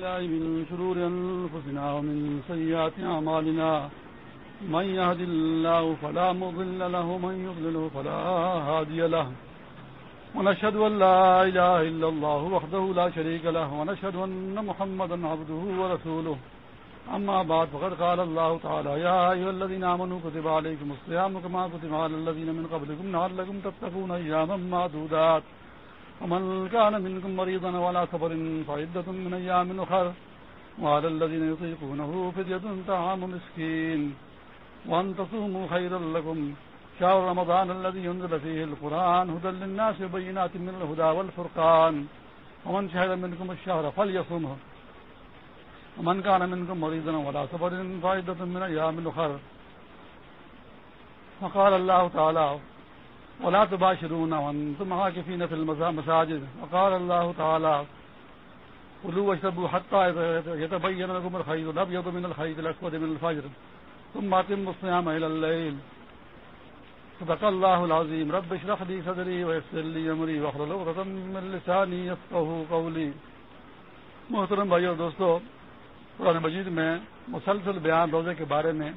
بالله من شرور أنفسنا ومن سيئات أعمالنا من يهد الله فلا مضل له، من يضلله فلا هادي له. ونشهد أن لا إله إلا الله وحده لا شريك له، ونشهد أن محمدا عبده ورسوله. أما بعد، فقد قال الله تعالى يا أيها الذين آمنوا كتب عليكم الصيام كما كتب على الذين من قبلكم نعلكم تتقون أياما معدودات. ومن كان منكم مريضا ولا سفر فعدة من أيام أخر. وعلى الذين يطيقونه فدية طعام مسكين. وأن تصوموا خيرا لكم. شهر رمضان الذي ينزل فيه القرآن هدى للناس وبينات من الهدى والفرقان. ومن شهد منكم الشهر فليصمه. ومن كان منكم مريضا ولا سفر فعدة من أيام أخر. وقال الله تعالى ولا تباشرون وانتم عاكفين في المساجد. وقال الله تعالى قلوا واشربوا حتى يتبين لكم الخيط الابيض من الخيط الاسود من الفجر، ثم اتموا الصيام الى الليل. صدق الله العظيم. رب اشرح لي صدري ويسر لي امري واحلل عقدة من لساني يفقهوا قولي. محترم بھائیو، دوستو، قرآن مجید میں مسلسل بیان، روزے کے بارے میں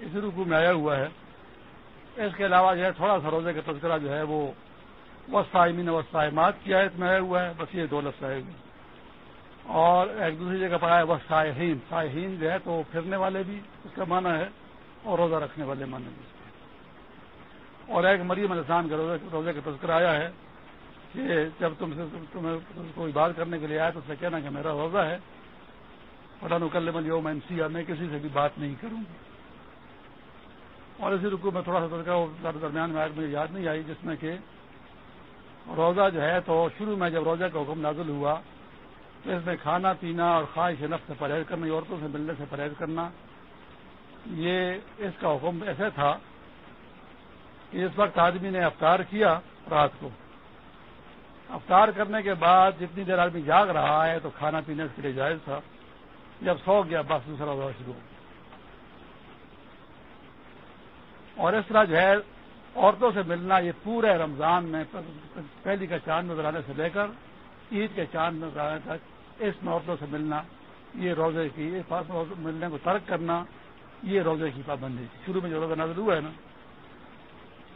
اسی رکو میں آیا ہوا ہے۔ اس کے علاوہ جو ہے تھوڑا سا روزے کا تذکرہ جو ہے وہ وسائمین وسائمات کی آیت میں آیا ہوا ہے، بس یہ دولت صاحب اور ایک دوسری جگہ پر آیا وہ سائحین سائحین جو ہے تو پھرنے والے بھی، اس کا معنی ہے، اور روزہ رکھنے والے معنی بھی۔ اور ایک مریم السلام کے روزے کا تذکرہ آیا ہے کہ جب تم سے تمہیں کوئی بات کرنے کے لیے آیا تو اس سے کہنا کہ میرا روزہ ہے۔ فلاں کل من یوم این سی میں کسی سے بھی بات نہیں کروں گی اور اسی رکو میں تھوڑا سا تذکرہ درمیان میں مجھے یاد نہیں آئی، جس میں کہ روزہ جو ہے تو شروع میں جب روزہ کا حکم نازل ہوا تو اس میں کھانا پینا اور خواہش نفس سے پرہیز کرنا عورتوں سے ملنے سے پرہیز کرنا، یہ اس کا حکم ایسے تھا کہ اس وقت آدمی نے افطار کیا رات کو۔ افطار کرنے کے بعد جتنی دیر آدمی جاگ رہا ہے تو کھانا پینے کے لیے جائز تھا۔ جب سو گیا، بس دوسرا روزہ شروع ہو گیا اور اس طرح جو ہے عورتوں سے ملنا، یہ پورے رمضان میں پہلی کا چاند نظر آنے سے لے کر عید کے چاند نظر آنے تک اس میں عورتوں سے ملنا، یہ روزے کی ملنے کو ترک کرنا، یہ روزے کی پابندی شروع میں جو روزہ نظر ہوا ہے نا،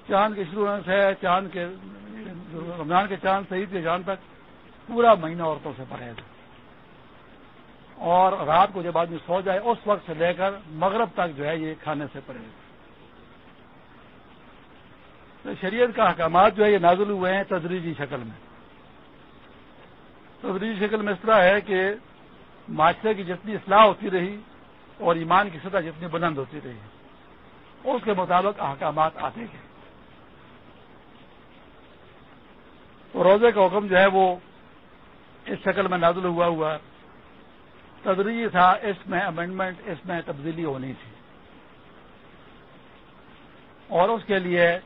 چاند کے شروع سے چاند کے رمضان کے چاند سے عید کے چاند تک پورا مہینہ عورتوں سے پرہیز اور رات کو جب آدمی سو جائے، اس وقت سے لے کر مغرب تک جو ہے یہ کھانے سے پرہیز تو شریعت کا احکامات جو ہے یہ نازل ہوئے ہیں تدریجی شکل میں۔ تدریجی شکل میں اس طرح ہے کہ معاشرے کی جتنی اصلاح ہوتی رہی اور ایمان کی سطح جتنی بلند ہوتی رہی اس کے مطابق احکامات آتے گئے۔ تو روزے کا حکم جو ہے وہ اس شکل میں نازل ہوا ہوا تدریجی تھا، اس میں امینڈمنٹ اس میں تبدیلی ہونی تھی۔ اور اس کے لیے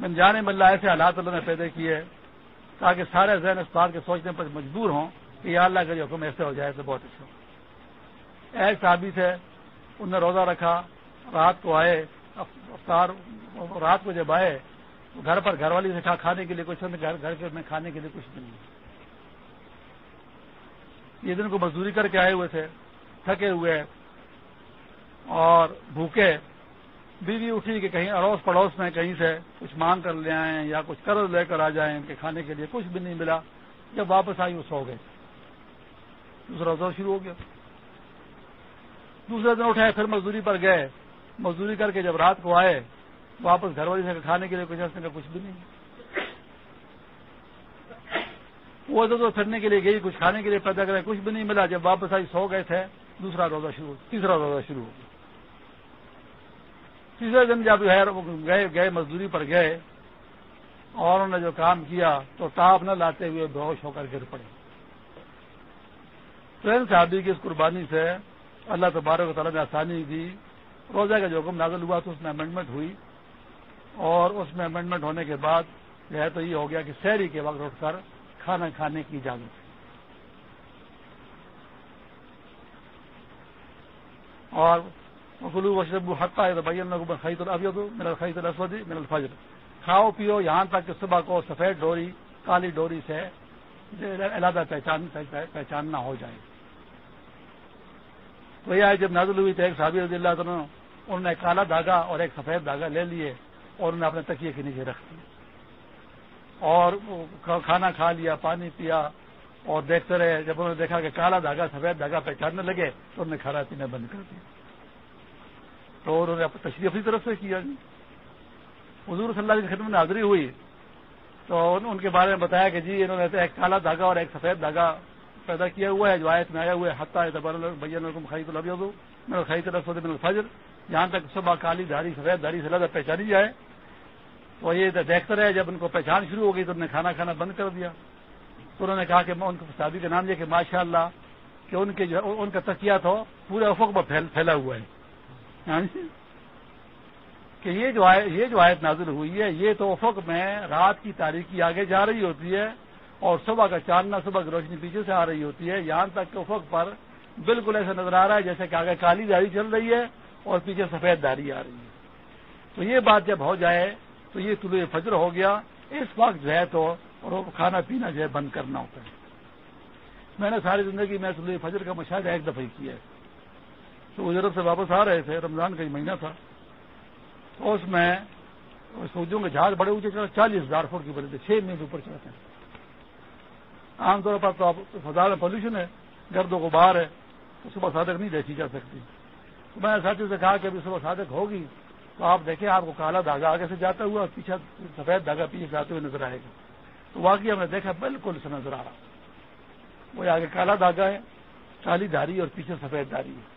من جانے مل ایسے حالات اللہ نے پیدا کیے تاکہ سارے ذہن اس بات کے سوچنے پر مجبور ہوں کہ یا اللہ کا جو حکم ایسے ہو جائے تو بہت اچھا ہو۔ ایک صحابی سے انہوں نے روزہ رکھا، رات کو آئے، افطار، رات کو جب آئے تو گھر پر گھر والی سے کھا کھانے کے لیے کچھ گھر گھر کے میں کھانے کے لیے کچھ نہیں۔ یہ دن کو مزدوری کر کے آئے ہوئے تھے، تھکے ہوئے اور بھوکے۔ بیوی اٹھی کہ کہیں اڑوس پڑوس میں کہیں سے کچھ مانگ کر لے آئیں یا کچھ قرض لے کر آ جائیں ان کے کھانے کے لیے، کچھ بھی نہیں ملا۔ جب واپس آئی وہ سو گئے۔ دوسرا دور شروع ہو گیا۔ دوسرے دن اٹھے، پھر مزدوری پر گئے۔ مزدوری کر کے جب رات کو آئے، واپس گھر والی سے کھانے کے لیے کچھ کا کچھ بھی نہیں۔ وہ ادھر ادھر پھرنے کے لیے گئی، کچھ کھانے کے لیے پیدا کرے، کچھ بھی نہیں ملا۔ جب واپس آئی سو گئے تھے، دوسرا روزہ شروع تیسرا روزہ شروع ہو گیا۔ تیسرے دن جب گئے گئے مزدوری پر گئے اور انہوں نے جو کام کیا تو ٹاپ نہ لاتے ہوئے بہوش ہو کر گر پڑے۔ ٹرین صحابی کی اس قربانی سے اللہ تبارک و تعالیٰ نے آسانی دی۔ روزہ کا جو حکم نازل ہوا تو اس میں امینڈمنٹ ہوئی اور اس میں امینڈمنٹ ہونے کے بعد جو ہے تو یہ ہو گیا کہ شہری کے وقت اٹھ کر کھانا کھانے کی اجازت۔ اور مخلو وشرب حقہ خیت البید میرا خیت الاسودی میرا الفجر. کھاؤ، پیو، یہاں تک کہ صبح کو سفید ڈوری، کالی ڈوری سے علیحدہ پہچان پہچاننا ہو جائے۔ تو یہ جب نازل ہوئی تو ایک صابر رضی اللہ عنہ، انہوں نے کالا دھاگا اور ایک سفید دھاگا لے لیے اور انہوں نے اپنے تکیے کے نیچے رکھ دیا اور کھانا کھا لیا، پانی پیا اور دیکھتے رہے۔ جب انہوں نے دیکھا کہ کالا دھاگا، سفید دھاگا پہچاننے لگے تو انہوں نے کھانا پینا بند کر دیا۔ تو انہوں نے تشریف اپنی طرف سے کیا جی۔ حضور صلی اللہ کی خدمت میں حاضری ہوئی۔ تو ان کے بارے میں بتایا کہ جی انہوں نے ایک کالا دھاگا اور ایک سفید دھاگا پیدا کیا ہوا ہے، جو آیت میں آیا ہوا ہے حتہ بھیا خرید میں خرید فجر جہاں تک صبح کالی دھاری، سفید دھاری سے لگا پہچانی جائے، تو یہ دیکھتے رہے، جب ان کو پہچان شروع ہو گئی تو انہوں نے کھانا کھانا بند کر دیا۔ تو انہوں نے کہا کہ ان کو شادی کا نام دیا کہ ماشاء اللہ کہ ان کے جو ان کا تکیہ تو پورے افق میں پھیلا ہوا ہے۔ یعنی کہ یہ جو یہ جو آیت نازل ہوئی ہے، یہ تو افق میں رات کی تاریخی آگے جا رہی ہوتی ہے اور صبح کا چاندنا صبح کی روشنی پیچھے سے آ رہی ہوتی ہے۔ یہاں تک کہ افق پر بالکل ایسا نظر آ رہا ہے جیسے کہ آگے کالی داری چل رہی ہے اور پیچھے سفید داری آ رہی ہے۔ تو یہ بات جب ہو جائے تو یہ طلوع فجر ہو گیا۔ اس وقت جو ہے تو کھانا پینا جو ہے بند کرنا ہوتا ہے۔ میں نے ساری زندگی میں طلوع فجر کا مشاہدہ ایک دفعہ ہی کیا ہے۔ تو ضرور سے واپس آ رہے تھے، رمضان کا ہی مہینہ تھا، تو اس میں سوچوں کے جہاز بڑے اونچے چڑھے چالیس ہزار فٹ کی بڑے تھے، چھ مہینے اوپر چڑھتے ہیں۔ عام طور پر تو فضا میں پولوشن ہے گرد و غبار ہے، تو صبح صادق نہیں دیکھی جا سکتی۔ تو میں نے ساتھی سے کہا کہ ابھی صبح صادق ہوگی، تو آپ دیکھیں، آپ کو کالا دھاگا آگے سے جاتا ہوا اور پیچھے سفید دھاگا پیچھے جاتے ہوئے نظر آئے گا۔ تو واقعی ہم نے دیکھا، بالکل سے نظر آ رہا۔ وہ آگے کالا دھاگا ہے، کالی دھاری اور پیچھے سفید دھاری ہے۔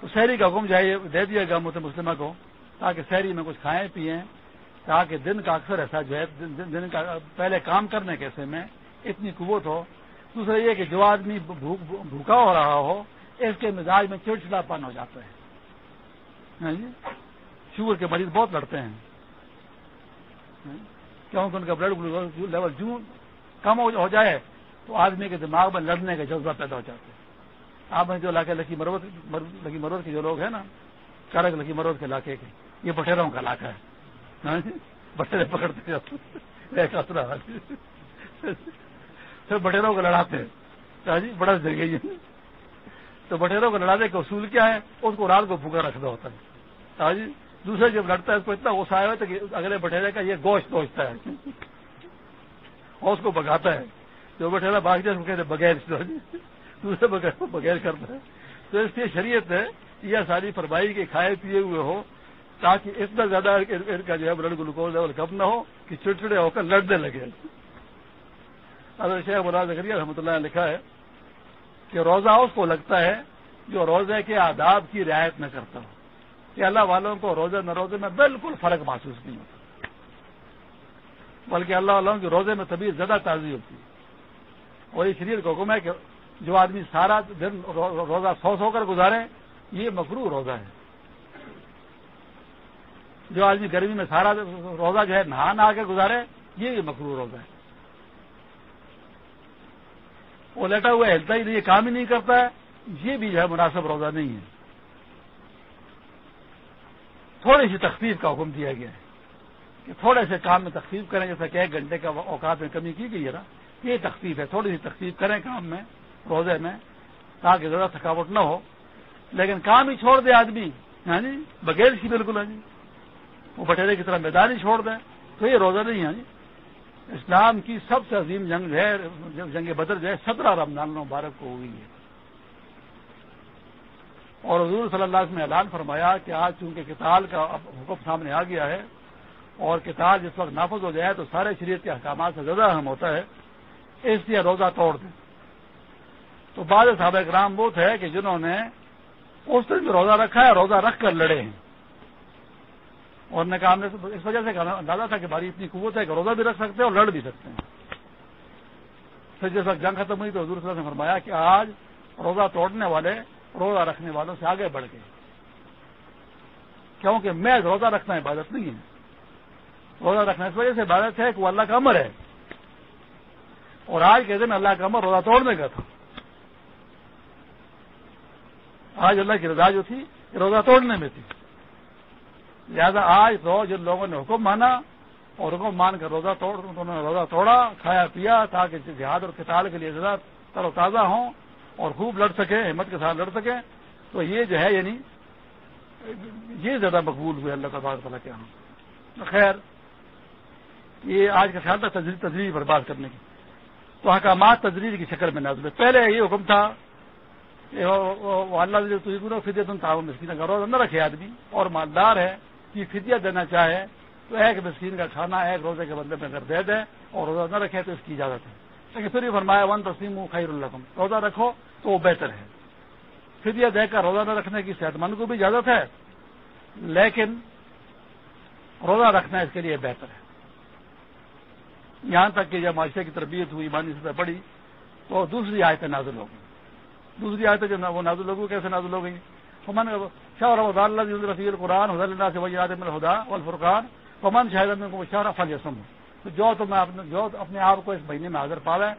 تو شہری کا حکم جائے دے دیا گیا مت مسلمہ کو تاکہ شہری میں کچھ کھائیں پیئیں تاکہ دن کا اکثر ایسا جو ہے دن کا پہلے کام کرنے کے ایسے میں اتنی قوت ہو۔ دوسرا یہ کہ جو آدمی بھوکا ہو رہا ہو، اس کے مزاج میں چڑچڑا پن ہو جاتا ہے۔ ہاں جی؟ شوگر کے مریض بہت لڑتے ہیں۔ ہاں جی؟ کیونکہ ان کا بلڈ گلوکوز لیول جو کم ہو جائے تو آدمی کے دماغ میں لڑنے کا جذبہ پیدا ہو جاتا ہے۔ آپ نے جو علاقے لکی مروت لکی مروت کے جو لوگ ہیں نا کارک لکی مروت کے علاقے کے۔ یہ بٹیروں کا علاقہ ہے۔ ہاں؟ بٹیرے پکڑتے پھر بٹیروں کو لڑاتے ہیں۔ ہاں جی؟ بڑا جگہ تو بٹیروں کو لڑانے کا اصول کیا ہے اس کو رات کو بھوکا رکھنا ہوتا ہے۔ ہاں جی؟ دوسرے جب لڑتا ہے، اس کو اتنا غصہ آیا کہ اگلے بٹیرے کا یہ گوشت گوشتا ہے۔ اور اس کو بگاتا ہے۔ جو بٹیرا بھاگ جائے، اس کو کہتے بغیر۔ دوسرے بغیر بغیر کرتا ہے۔ تو اس لیے شریعت ہے یہ ساری فرمائی کے کھائے پیے ہوئے ہو تاکہ اتنا زیادہ ان کا جو ہے بلڈ گلوکوز لیول کم نہ ہو کہ چڑچڑے ہو کر لڑنے لگے۔ اگر شیخ مراد ذکریہ رحمۃ اللہ نے لکھا ہے کہ روزہ اس کو لگتا ہے جو روزے کے آداب کی رعایت نہ کرتا ہو۔ کہ اللہ والوں کو روزے نہ روزے میں بالکل فرق محسوس نہیں ہوتا۔ بلکہ اللہ والوں کے روزے میں طبیعت زیادہ تازی ہوتی ہے۔ اور یہ شریر کا حکم ہے کہ جو آدمی سارا دن روزہ سو سو کر گزارے یہ مکرو روزہ ہے۔ جو آدمی گرمی میں سارا روزہ جو ہے نہا نہا کے گزارے، یہ مکرو روزہ ہے۔ وہ لیٹا ہوا ہلتا ہی نہیں کام ہی نہیں کرتا ہے۔ یہ بھی جو ہے مناسب روزہ نہیں ہے۔ تھوڑی سی تخفیف کا حکم دیا گیا ہے کہ تھوڑے سے کام میں تخفیف کریں، جیسا کہ ایک گھنٹے کا اوقات میں کمی کی گئی ہے نا، یہ تخفیف ہے۔ تھوڑی سی تخفیف کریں کام میں۔ روزے میں، تاکہ زیادہ تھکاوٹ نہ ہو۔ لیکن کام ہی چھوڑ دے آدمی۔ ہاں جی؟ بغیر سی بالکل ہاں جی؟ وہ بٹیرے کی طرح میدان ہی چھوڑ دیں۔ تو یہ روزہ نہیں ہے جی؟ اسلام کی سب سے عظیم جنگ ہے جنگ بدر جو ہے، سترہ رمضان مبارک کو ہوئی ہے۔ اور حضور صلی اللہ علیہ نے اعلان فرمایا کہ آج چونکہ کتال کا حکم سامنے آ گیا ہے اور کتاب جس وقت نافذ ہو جائے تو سارے شریعت کے احکامات سے زیادہ اہم ہوتا ہے، اس لیے روزہ توڑ دیں۔ تو بعض صحابہ اکرام وہ تھے کہ جنہوں نے اس دن جو روزہ رکھا ہے، روزہ رکھ کر لڑے ہیں۔ اور نے کہا، ہم نے اس وجہ سے اندازہ تھا کہ بھاری اتنی قوت ہے کہ روزہ بھی رکھ سکتے ہیں اور لڑ بھی سکتے ہیں۔ پھر جس وقت جنگ ختم ہوئی تو حضور صلی اللہ نے فرمایا کہ آج روزہ توڑنے والے روزہ رکھنے والوں سے آگے بڑھ گئے۔ کیونکہ میں روزہ رکھنا عبادت نہیں ہے۔ روزہ رکھنا اس وجہ سے عبادت ہے کہ وہ اللہ کا امر ہے۔ اور آج کے دن اللہ کا امر روزہ توڑنے کا تھا۔ آج اللہ کی رضا جو تھی روزہ توڑنے میں تھی۔ لہذا آج تو جن لوگوں نے حکم مانا اور حکم مان کر روزہ توڑ، انہوں نے روزہ توڑا، کھایا پیا تاکہ جہاد اور کتاب کے لیے زیادہ تر و تازہ ہوں اور خوب لڑ سکیں ہمت کے ساتھ لڑ سکیں تو یہ جو ہے یعنی یہ زیادہ مقبول ہوئے اللہ تبارک تعالیٰ کے یہاں خیر، یہ آج کا خیال تھا تجریح برباد کرنے کی۔ تو حکامات تجریح کی شکل میں نازل پہلے یہ حکم تھا اللہ فدیت تعاون مسکین کا روزہ نہ رکھے آدمی۔ اور مالدار ہے کہ فدیہ دینا چاہے تو ایک مسکین کا کھانا، ایک روزے کے بدلے میں اگر دے دے اور روزہ نہ رکھے تو اس کی اجازت ہے۔ لیکن پھر بھی فرمایا ون تسلیم خیر الرقم روزہ رکھو تو وہ بہتر ہے۔ فدیہ دے کر روزہ نہ رکھنے کی صحت مند کو بھی اجازت ہے، لیکن روزہ رکھنا اس کے لیے بہتر ہے۔ یہاں تک کہ جب معاشرے کی تربیت ہوئی مانی سطح پڑی تو دوسری آیتیں نازل ہو گئی۔ دوسری آیتیں جو وہ نازل ہو گئی کیسے نازل ہو گئی فمن شاہ اللہ رفیع قرآن حضر اللہ سے وہی آدم الہدا الفرقان فمن شاہد کو شاہ فل یسم تو جو تو میں جو اپنے آپ کو اس مہینے میں حاضر پاوے،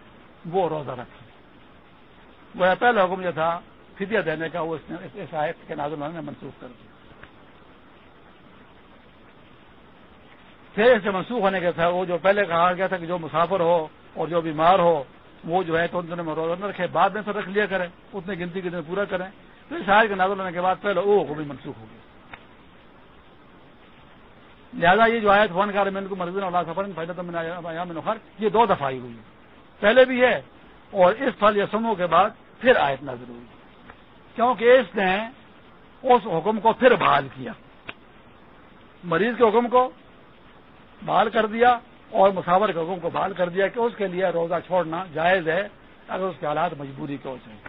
وہ روزہ رکھے۔ وہ پہلا حکم جو تھا، فدیہ دینے کا، وہ اس آیت کے نازل ہونے نے منسوخ کر دیا۔ پھر اس سے منسوخ ہونے کا تھا وہ جو پہلے کہا گیا تھا کہ جو مسافر ہو اور جو بیمار ہو وہ جو ہے تو ان دنوں میں روزہ نہ رکھے، بعد میں سے رکھ لیا کریں اتنی گنتی کے دن پورا کریں۔ تو اس کے نازل ہونے کے بعد پہلے وہ بھی منسوخ ہو گیا۔ لہٰذا یہ جو آئے فون کار میں ان کو مرضی اللہ سفر فائدہ تو میں نخر یہ دو دفعہ آئی ہوئی پہلے بھی ہے اور اس پھل یا سموں کے بعد پھر آیت نظر ہوئی۔ کیونکہ اس نے اس حکم کو پھر بحال کیا۔ مریض کے حکم کو بحال کر دیا۔ اور مساور کے حکم کو بحال کر دیا کہ اس کے لیے روزہ چھوڑنا جائز ہے، اگر اس کے حالات مجبوری کے ہو جائیں۔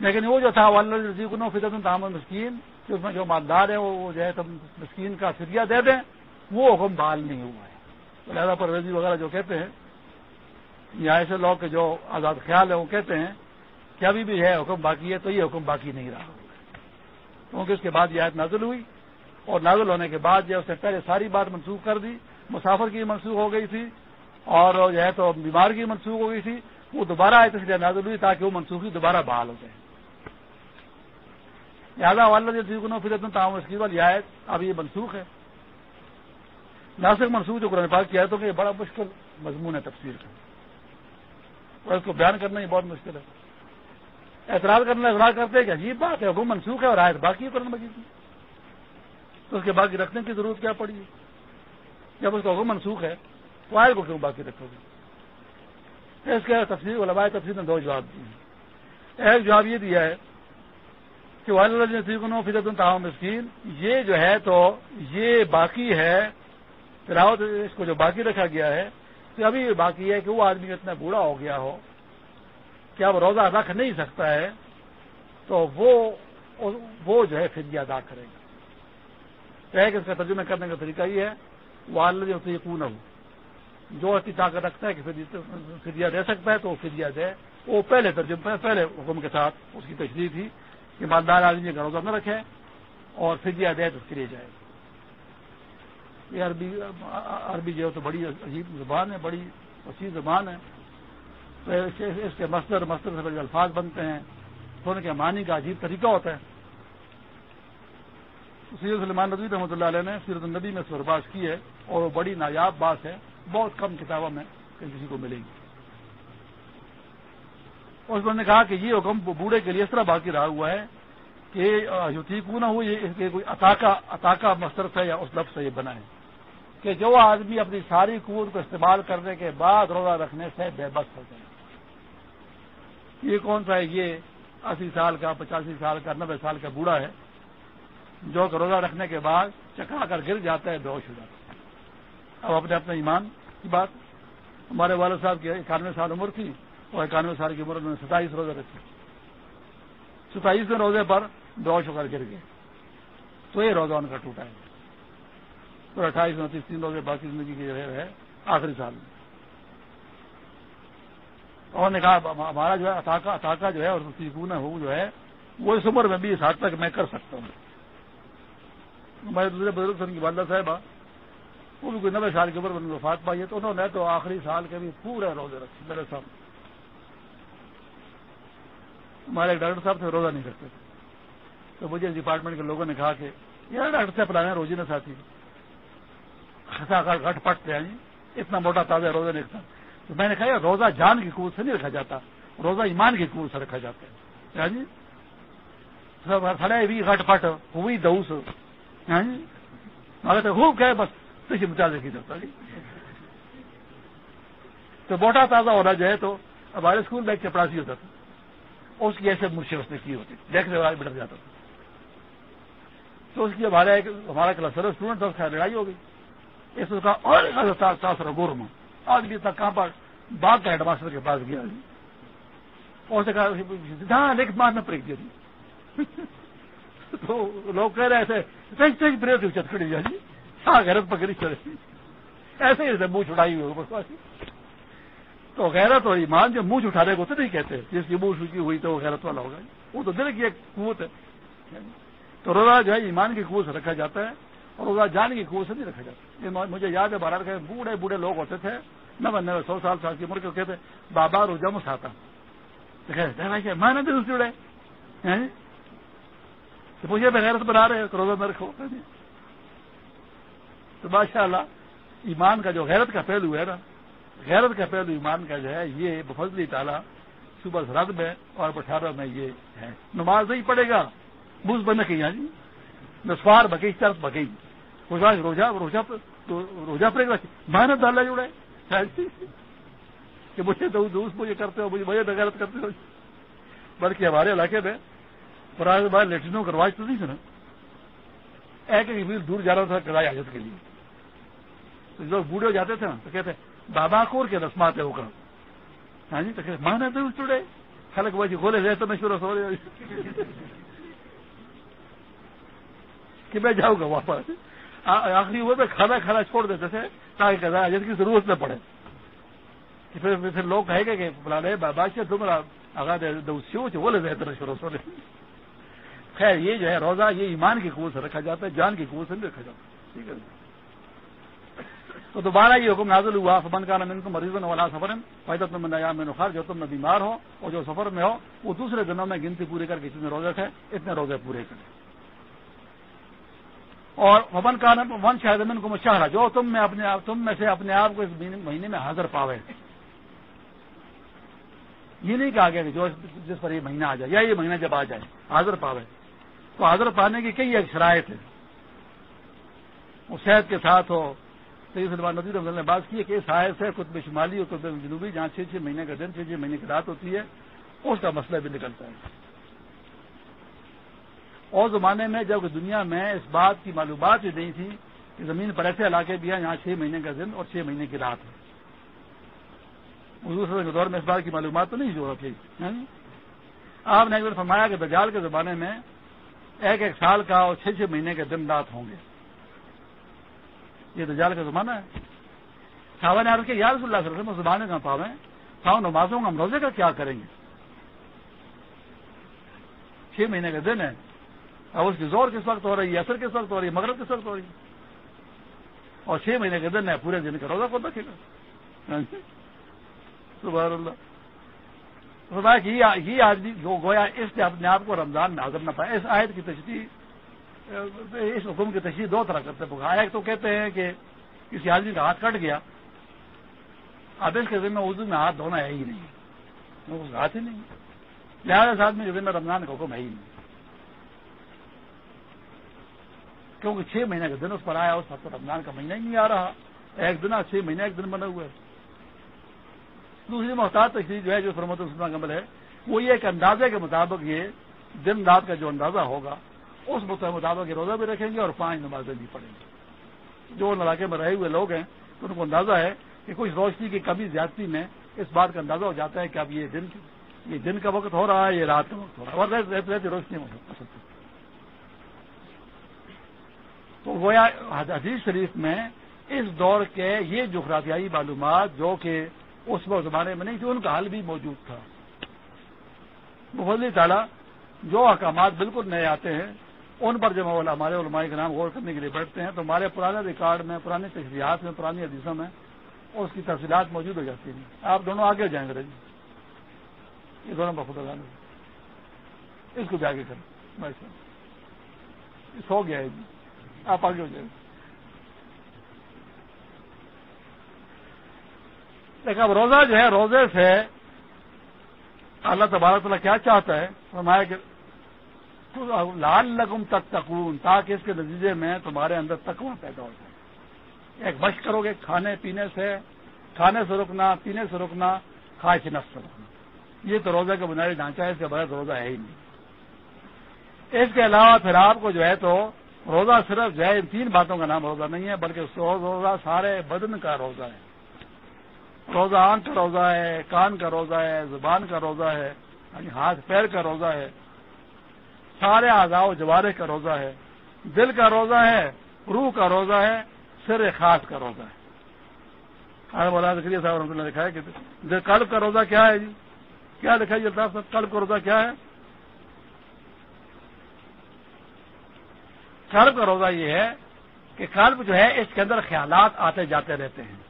لیکن وہ جو تھا والنو فطر الحم مسکین کہ اس میں جو مالدار ہے وہ جو ہے تم مسکین کا فدیہ دے دیں، وہ حکم بحال نہیں ہوا ہے۔ لہٰذا پرویزی وغیرہ جو کہتے ہیں یا ایسے لوگ کے جو آزاد خیال ہے وہ کہتے ہیں کہ ابھی بھی ہے، حکم باقی ہے، تو یہ حکم باقی نہیں رہا۔ کیونکہ اس کے بعد یہ آیت نازل ہوئی اور نازل ہونے کے بعد جو اس نے پہلے ساری بات منسوخ کر دی۔ مسافر کی منسوخ ہو گئی تھی اور جو ہے تو بیمار کی منسوخ ہو گئی تھی، وہ دوبارہ آئے تھے نازل ہوئی تاکہ وہ منسوخی دوبارہ بحال ہو جائے۔ لہٰذا والد جو تعاون اس کی والی آیت اب یہ منسوخ ہے۔ ناسک منسوخ جو قرآن پاک کیا ہے تو کہ یہ بڑا مشکل مضمون ہے تفصیل کا۔ اور اس کو بیان کرنا ہی بہت مشکل ہے۔ اعتراض کرنا، اعتراض کرتے ہیں کہ عجیب بات ہے، وہ منسوخ ہے اور آیت باقی ہے قرآن مجید کی۔ تو اس کے باقی رکھنے کی ضرورت کیا پڑی ہے؟ جب اس کا حکم منسوخ ہے تو آئے کو کیوں باقی رکھو گے۔ اس کے تفصیل علماء تفصیل نے دو جواب دیے ایک جواب یہ دیا ہے کہ والد فضرت الطاحم مسکین، یہ جو ہے تو یہ باقی ہے، تلاوت اس کو جو باقی رکھا گیا ہے، تو ابھی یہ باقی ہے کہ وہ آدمی اتنا بوڑھا ہو گیا ہو کہ اب روزہ رکھ نہیں سکتا ہے، تو وہ جو ہے فدیہ ادا کرے گا۔ ایک اس کا ترجمہ کرنے کا طریقہ یہ ہے وہ اللہ جو جو اچھی طاقت رکھتا ہے کہ فدیہ دے سکتا ہے تو وہ فدیہ دے۔ وہ پہلے ترجمہ پہلے حکم کے ساتھ اس کی تشریح تھی کہ مالدار آدمی کا روزہ نہ رکھے اور فدیہ دے تو اس کے لیے جائے۔ یہ عربی عربی جو ہے تو بڑی عجیب زبان ہے، بڑی وسیع زبان ہے۔ تو اس کے مستر مستر سے بڑے الفاظ بنتے ہیں۔ تو ان کے معنی کا عجیب طریقہ ہوتا ہے۔ سید سلمان نبی رحمۃ اللہ علیہ نے سیرت النبی میں سرباش کی ہے اور وہ بڑی نایاب بات ہے، بہت کم کتابوں میں کسی کو ملے گی۔ اور اس نے کہا کہ یہ حکم بوڑھے کے لیے اس طرح باقی رہا ہوا ہے کہ جو نہ ہو، یہ اس کے کوئی اطاقہ اطاقہ مصرف ہے یا اس لفظ سے یہ بنا ہے کہ جو آدمی اپنی ساری قوت کو استعمال کرنے کے بعد روزہ رکھنے سے بے بس ہو جائے۔ یہ کون سا ہے؟ یہ اسی سال کا، پچاسی سال کا نبے سال کا بوڑھا ہے۔ جو کہ روزہ رکھنے کے بعد چکا کر گر جاتا ہے، بے ہوش ہو جاتا ہے۔ اب اپنے اپنے ایمان کی بات۔ ہمارے والد صاحب کی اکانوے سال عمر تھی اور اکانوے سال کی عمر میں ستائیس روزے رکھے۔ ستائیسویں روزے پر بے ہوش ہو کر گر گئے۔ تو یہ روزہ ان کا ٹوٹا ہے۔ تو اٹھائیس، انتیس، تین روزے باقی زندگی کی جو ہے آخری سال میں۔ اور نے کہا ہمارا جو ہے، اطاقہ جو ہے اور سیکون ہو جو ہے، وہ اس عمر میں بھی اس حد تک میں کر سکتا ہوں۔ ہمارے دوسرے بزرگ سن کی والدہ صاحبہ، وہ بھی کوئی نبے سال کے اوپر وفات پائی ہے، تو انہوں نے تو آخری سال کے بھی پورے روزے رکھے میرے سامنے۔ ہمارے ایک ڈاکٹر صاحب تھے، روزہ نہیں کرتے تھے۔ تو مجھے ڈپارٹمنٹ کے لوگوں نے کہا کہ، یار ڈاکٹر صاحب پلانے روزی نہ ساتھی۔ خسا کر گھٹ پٹ لے آئی اتنا موٹا تازہ روزہ نہیں رکھتا۔ تو میں نے کہا روزہ جان کی قوت سے نہیں رکھا جاتا، روزہ ایمان کے کنو سے رکھا جاتا ہے۔ جی سڑے بھی گٹ پٹ، ہوئی دوس۔ تو خوب کہ بس کسی مطالعے کی جاتا تو موٹا تازہ ہونا جو ہے تو ہمارے اسکول میں ایک چپڑاسی ہوتا تھا۔ اس کی ایسے مرشے اس نے کی ہوتی دیکھنے والا بڑھ جاتا تھا۔ تو اس کی ہمارا ایک ہمارا کلاسر اسٹوڈنٹ تھا، اس کا لڑائی ہو گئی۔ اس کا اور تاثر گورم آدمی تھا کہاں پر باغ کا ہیڈ ماسٹر کے پاس گیا۔ اور سے کہا ہاں، ایک مار نہ پریک دیا تو لوگ کہہ رہے تھے بریک چتکڑی جا جی؟ ہاں غیرت پکڑی چلے۔ ایسے ہی منہ چھڑائی ہوئی تو غیرت اور ایمان جو منہ اٹھانے کو تو نہیں کہتے، جس کی منہ سوچی ہوئی تو وہ غیرت والا ہوگا۔ وہ تو دل کی ایک قوت ہے۔ تو روزہ جو ہے، ایمان کی قوت سے رکھا جاتا ہے اور روزہ جان کی قوت سے نہیں رکھا جاتا۔ مجھے یاد ہے بارہ کے بوڑھے بوڑھے لوگ ہوتے تھے۔ نو نوے سو سال سال کی عمر کے کہتے بابا روزہ مساتا۔ مانا بھی جڑے۔ تو مجھے بغیرت بنا رہے تو روزہ میں رکھو تو ماشاء اللہ ایمان کا جو غیرت کا پہلو ہے نا، غیرت کا پہلو ایمان کا جو ہے، یہ بفضلی تعالیٰ صبح سرد میں اور بٹھارہ میں یہ ہے۔ نماز نہیں پڑے گا، بوز بن کے یہاں جی۔ نسوار بکی چرس بکی روزہ روزہ روزہ روزہ پڑے گا۔ محنت ڈالا جڑے کہ مجھے تو دوست مجھے کرتے ہو مجھے مجھے بغیرت کرتے ہو۔ بلکہ ہمارے علاقے میں پرانے بار لیٹرینوں کا رواج تو نہیں سنا۔ ایک ایک میل دور جا رہا تھا کرائے حاجت کے لیے۔ تو لوگ بوڑھے ہو جاتے تھے نا، تو کہتے ہیں، بابا کور کے رسمات ہے وہ کر ہاں جی؟ تو کہتے مانا تو چڑے خلق بھائی کھولے رہے تو میں شروع ہو رہے کہ میں جاؤں گا واپس۔ آخری وہ میں کھانا کھانا چھوڑ دیتے تھے تاکہ کرائے حاجت کی ضرورت نہ پڑے۔ پھر پھر لوگ کہے گا کہ بلا رہے بابا سے تمہارا اگر بولے رہے تو شروع ہو رہے خیر، یہ جو ہے روزہ، یہ ایمان کی قوت سے رکھا جاتا ہے، جان کی قوت سے نہیں رکھا جاتا۔ ٹھیک ہے جی۔ تو دوبارہ یہ حکم نازل ہوا فبن کا نمن کو مریض والا سفر پیدا تم نیا میں نخار جو تم میں بیمار ہو اور جو سفر میں ہو، وہ دوسرے دنوں میں گنتی پوری کر کے جتنے روزے تھے اتنے روزے پورے کریں اور فبن کا ون شاہد امن کو مشاہرہ جو تم میں اپنے تم میں سے اپنے آپ کو اس مہینے میں حاضر پاوے۔ یہ نہیں کہا گیا کہ جو جس پر یہ مہینہ آ جائے، یا یہ مہینہ جب آ جائے، حاضر پاوے۔ تو حاضر پانے کی کئی ایک شرائط ہے وہ صحت کے ساتھ ہو سلمان ندی رمضان نے بات کی ہے کہ اس حایت ہے قطب شمالی اور قطب جنوبی جہاں چھ چھ مہینے کا دن، چھ چھ مہینے کی رات ہوتی ہے، اس کا مسئلہ بھی نکلتا ہے۔ اور زمانے میں جب دنیا میں اس بات کی معلومات ہی نہیں تھی کہ زمین پر ایسے علاقے بھی ہیں یہاں چھ مہینے کا دن اور چھ مہینے کی رات ہے حضور کے دور میں اس بات کی معلومات تو نہیں جو رکھی آپ نے ایک بار فرمایا کہ دجال کے زمانے میں ایک ایک سال کا اور چھ چھ مہینے کے دن رات ہوں گے۔ یہ دجال کا زمانہ ہے۔ صحابہ نے عرض کے یاد اللہ صلی اللہ زبانیں کہاں پاویں ساؤ نمازوں ہم روزے کا کیا کریں گے؟ چھ مہینے کا دن ہے۔ اب اس کی زور کس وقت ہو رہی ہے؟ اثر کس وقت ہو رہی ہے؟ مغرب کس وقت ہو رہی ہے؟ اور چھ مہینے کا دن ہے، پورے دن کا روزہ کون رکھے گا؟ سبحان اللہ۔ یہ آدمی جو گویا اس نے اپنے آپ کو رمضان میں حاضر نہ پایا۔ اس آیت کی تشریح اس حکم کی تشریح دو طرح کرتے ہیں۔ ایک تو کہتے ہیں کہ کسی آدمی کا ہاتھ کٹ گیا، اب اس کے ذمہ اردو میں ہاتھ دھونا ہے ہی نہیں۔ ہاتھ ہی نہیں۔ لہٰذا اس آدمی ذمہ رمضان کا حکم ہے ہی نہیں۔ کیونکہ چھ مہینے کا دن اس پر آیا، اس وقت رمضان کا مہینہ ہی نہیں آ رہا۔ ایک دن چھ مہینے ایک دن بنا ہوا ہے۔ دوسری محتاط تشریح جو ہے، جو فرمت السلم کا عمل ہے، وہ یہ کہ اندازے کے مطابق یہ دن رات کا جو اندازہ ہوگا، اس مطلب مطابق یہ روزہ بھی رکھیں گے اور پانچ نمازیں بھی پڑھیں گے۔ جو ان علاقے میں رہے ہوئے لوگ ہیں، تو ان کو اندازہ ہے کہ کچھ روشنی کی کمی زیادتی میں اس بات کا اندازہ ہو جاتا ہے کہ اب یہ دن یہ دن کا وقت ہو رہا ہے، یہ رات کا وقت ہو رہا ہے۔ اور رہتے رہتے روشنی ہو سکتی تو گویا حدیث شریف میں اس دور کے یہ جغرافیائی معلومات جو کہ اس وقت زمانے میں نہیں تھی ان کا حل بھی موجود تھا۔ بفضلی تعالیٰ جو احکامات بالکل نئے آتے ہیں، ان پر جب ہمارے علماء کے نام غور کرنے کے لیے بیٹھتے ہیں، تو ہمارے پرانے ریکارڈ میں، پرانے تشریحات میں، پرانی حدیثوں میں اس کی تفصیلات موجود ہو جاتی ہیں۔ آپ دونوں آگے جائیں گے جی یہ دونوں بخود اس کو بھی آگے کریں۔ سو گیا ہے۔ جی آپ آگے ہو جائیں۔ لیکن اب روزہ جو ہے، روزے سے اللہ تبارک تعالیٰ کیا چاہتا ہے؟ فرمایا کہ لال لگم تک تکون تاکہ اس کے نتیجے میں تمہارے اندر تکوا پیدا ہو جائے۔ ایک بش کرو گے کھانے پینے سے، کھانے سے رکنا، پینے سے رکنا خواہش نفس سے رکنا۔ یہ تو روزہ کا بنیادی ڈھانچہ ہے، اس کے بغیر روزہ ہے ہی نہیں۔ اس کے علاوہ پھر آپ کو جو ہے تو روزہ صرف جو ہے، ان تین باتوں کا نام روزہ نہیں ہے، بلکہ روزہ سارے بدن کا روزہ ہے۔ روزہ آنکھ کا روزہ ہے کان کا روزہ ہے زبان کا روزہ ہے ہاتھ پیر کا روزہ ہے سارے آزا و جوارے کا روزہ ہے دل کا روزہ ہے روح کا روزہ ہے سر خاص کا روزہ ہے مولانا صاحب رحمۃ اللہ لکھا ہے کہ قلب کا روزہ کیا ہے جی کیا لکھا جی صاحب قلب کا روزہ کیا ہے قلب کا روزہ یہ ہے کہ قلب جو ہے اس کے اندر خیالات آتے جاتے رہتے ہیں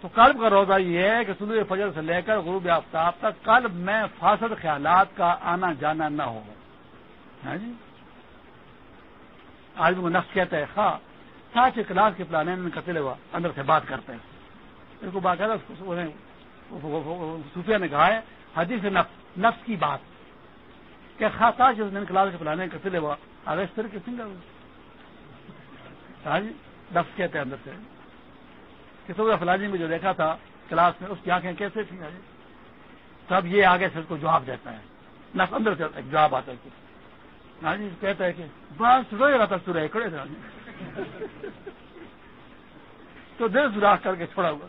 تو قلب کا روزہ یہ ہے کہ سلو فجر سے لے کر غروب آفتاب تک قلب میں فاسد خیالات کا آنا جانا نہ ہو۔ ہاں جی؟ آج وہ نفس کہتا ہے، خواہ ساتھ کلاس کے پلانے میں قتل ہوا، اندر سے بات کرتے ہیں۔ اس کو باقاعدہ صوفیہ نے کہا ہے، حدیث نفس نفس کی بات۔ کیا خاصا دن کلاس کے پلانے قتل ہوا آگے اس طرح کے سنگل ہاں جی؟ نفس کہتے ہیں اندر سے۔ کہ سب فلانی جی میں جو دیکھا تھا کلاس میں، اس کی آنکھیں کیسے تھیں؟ تب یہ آگے سے اس کو جواب دیتا ہے۔ نہ اندر سے ایک جواب آتا ہے ہاں جی کہتا ہے کہ بس روئے رہا تھا سورہ کھڑے تھے تو دل سوراخ کر کے چھوڑا ہوا۔